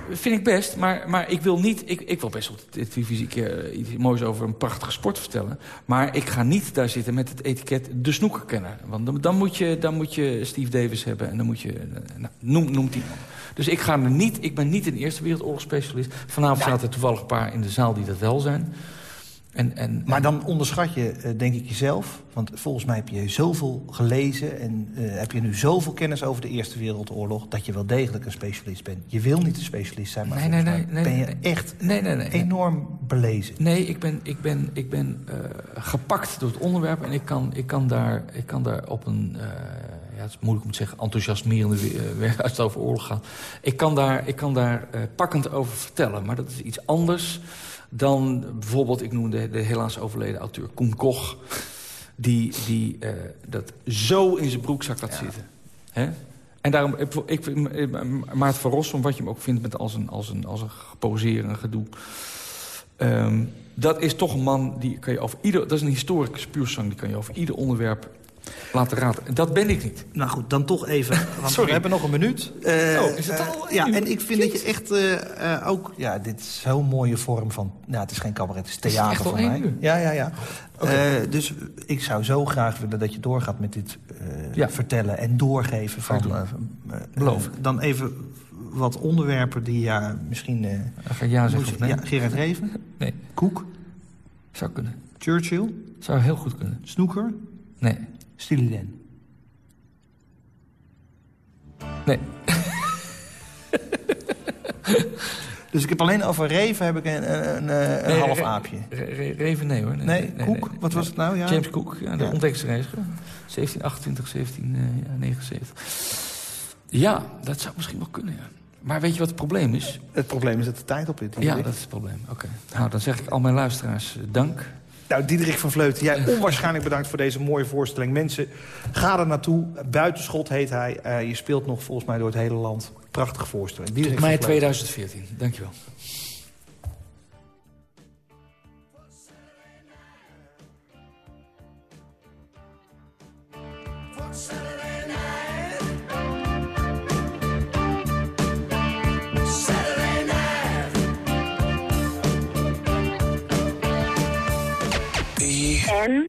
vind ik best. Maar, maar ik wil niet... Ik, ik wil best op de televisie een keer eh, iets moois over een prachtige sport vertellen. Maar ik ga niet daar zitten met het etiket de snoekerkenner. Want dan, dan, moet, je, dan moet je Steve Davis hebben en dan moet je... eh, Nou, noem, noem die man. Dus ik, ga er niet, ik ben niet een Eerste Wereldoorlog specialist. Vanavond zaten er toevallig een paar in de zaal die dat wel zijn. En, en, Maar dan onderschat je, eh, denk ik, jezelf. Want volgens mij heb je zoveel gelezen... en eh, heb je nu zoveel kennis over de Eerste Wereldoorlog... dat je wel degelijk een specialist bent. Je wil niet een specialist zijn, maar Nee, nee, mij nee, ben je nee. echt nee, nee, nee. enorm belezen. Nee, ik ben, ik ben, ik ben eh, gepakt door het onderwerp en ik kan, ik kan, daar, ik kan daar op een, ja, het is moeilijk om te zeggen, enthousiasmerende we- werk als het over oorlog gaat. Ik kan daar, ik kan daar pakkend over vertellen, maar dat is iets anders dan bijvoorbeeld, ik noemde de helaas overleden auteur Koen Koch, die, die eh, dat zo in zijn broekzak had zitten. Hè? En daarom, ik, ik, Maarten van Rossum, wat je hem ook vindt met als een, als een, als een gedoe... Ehm, dat is toch een man, die kan je over ieder, dat is een historicus puur zang... die kan je over ieder onderwerp raden. Dat ben ik niet. Nou goed, dan toch even. Want Sorry. We hebben nog een minuut. Eh, Oh, is het eh, al? ja, en ik vind dat je echt eh, eh, ook... Ja, dit is zo'n mooie vorm van... Nou, het is geen cabaret, het is theater voor mij. uur? Ja, ja, ja. Eh, dus ik zou zo graag willen dat je doorgaat met dit eh, Ja. vertellen en doorgeven van... Eh, eh, Beloof. Dan even wat onderwerpen die ja, misschien... eh, ga ik ja zeggen nee. ja, Gerard Reven, Nee, Koek, zou kunnen. Churchill, Zou heel goed kunnen. Snoeker, Nee, Stiliden. nee. Dus ik heb alleen over Reven heb ik een, een, een, een Nee, half aapje. Re- Re- Reven, nee hoor. Nee, Koek, wat was het nou? Ja. James Cook, ja, de Ja. ontdekkingsreiziger. 1728, 1779. Ja, dat zou misschien wel kunnen, ja. Maar weet je wat het probleem is? Het probleem is dat de tijd op is. Ja, dat is het probleem. Oké. Nou, dan zeg ik al mijn luisteraars eh, dank. Nou, Diederik van Vleuten, jij onwaarschijnlijk bedankt voor deze mooie voorstelling. Mensen, ga er naartoe. Buitenschot heet hij. Eh, je speelt nog volgens mij door het hele land. Prachtige voorstelling. Diederik Tot mei van Vleuten. 2014. Dankjewel. En?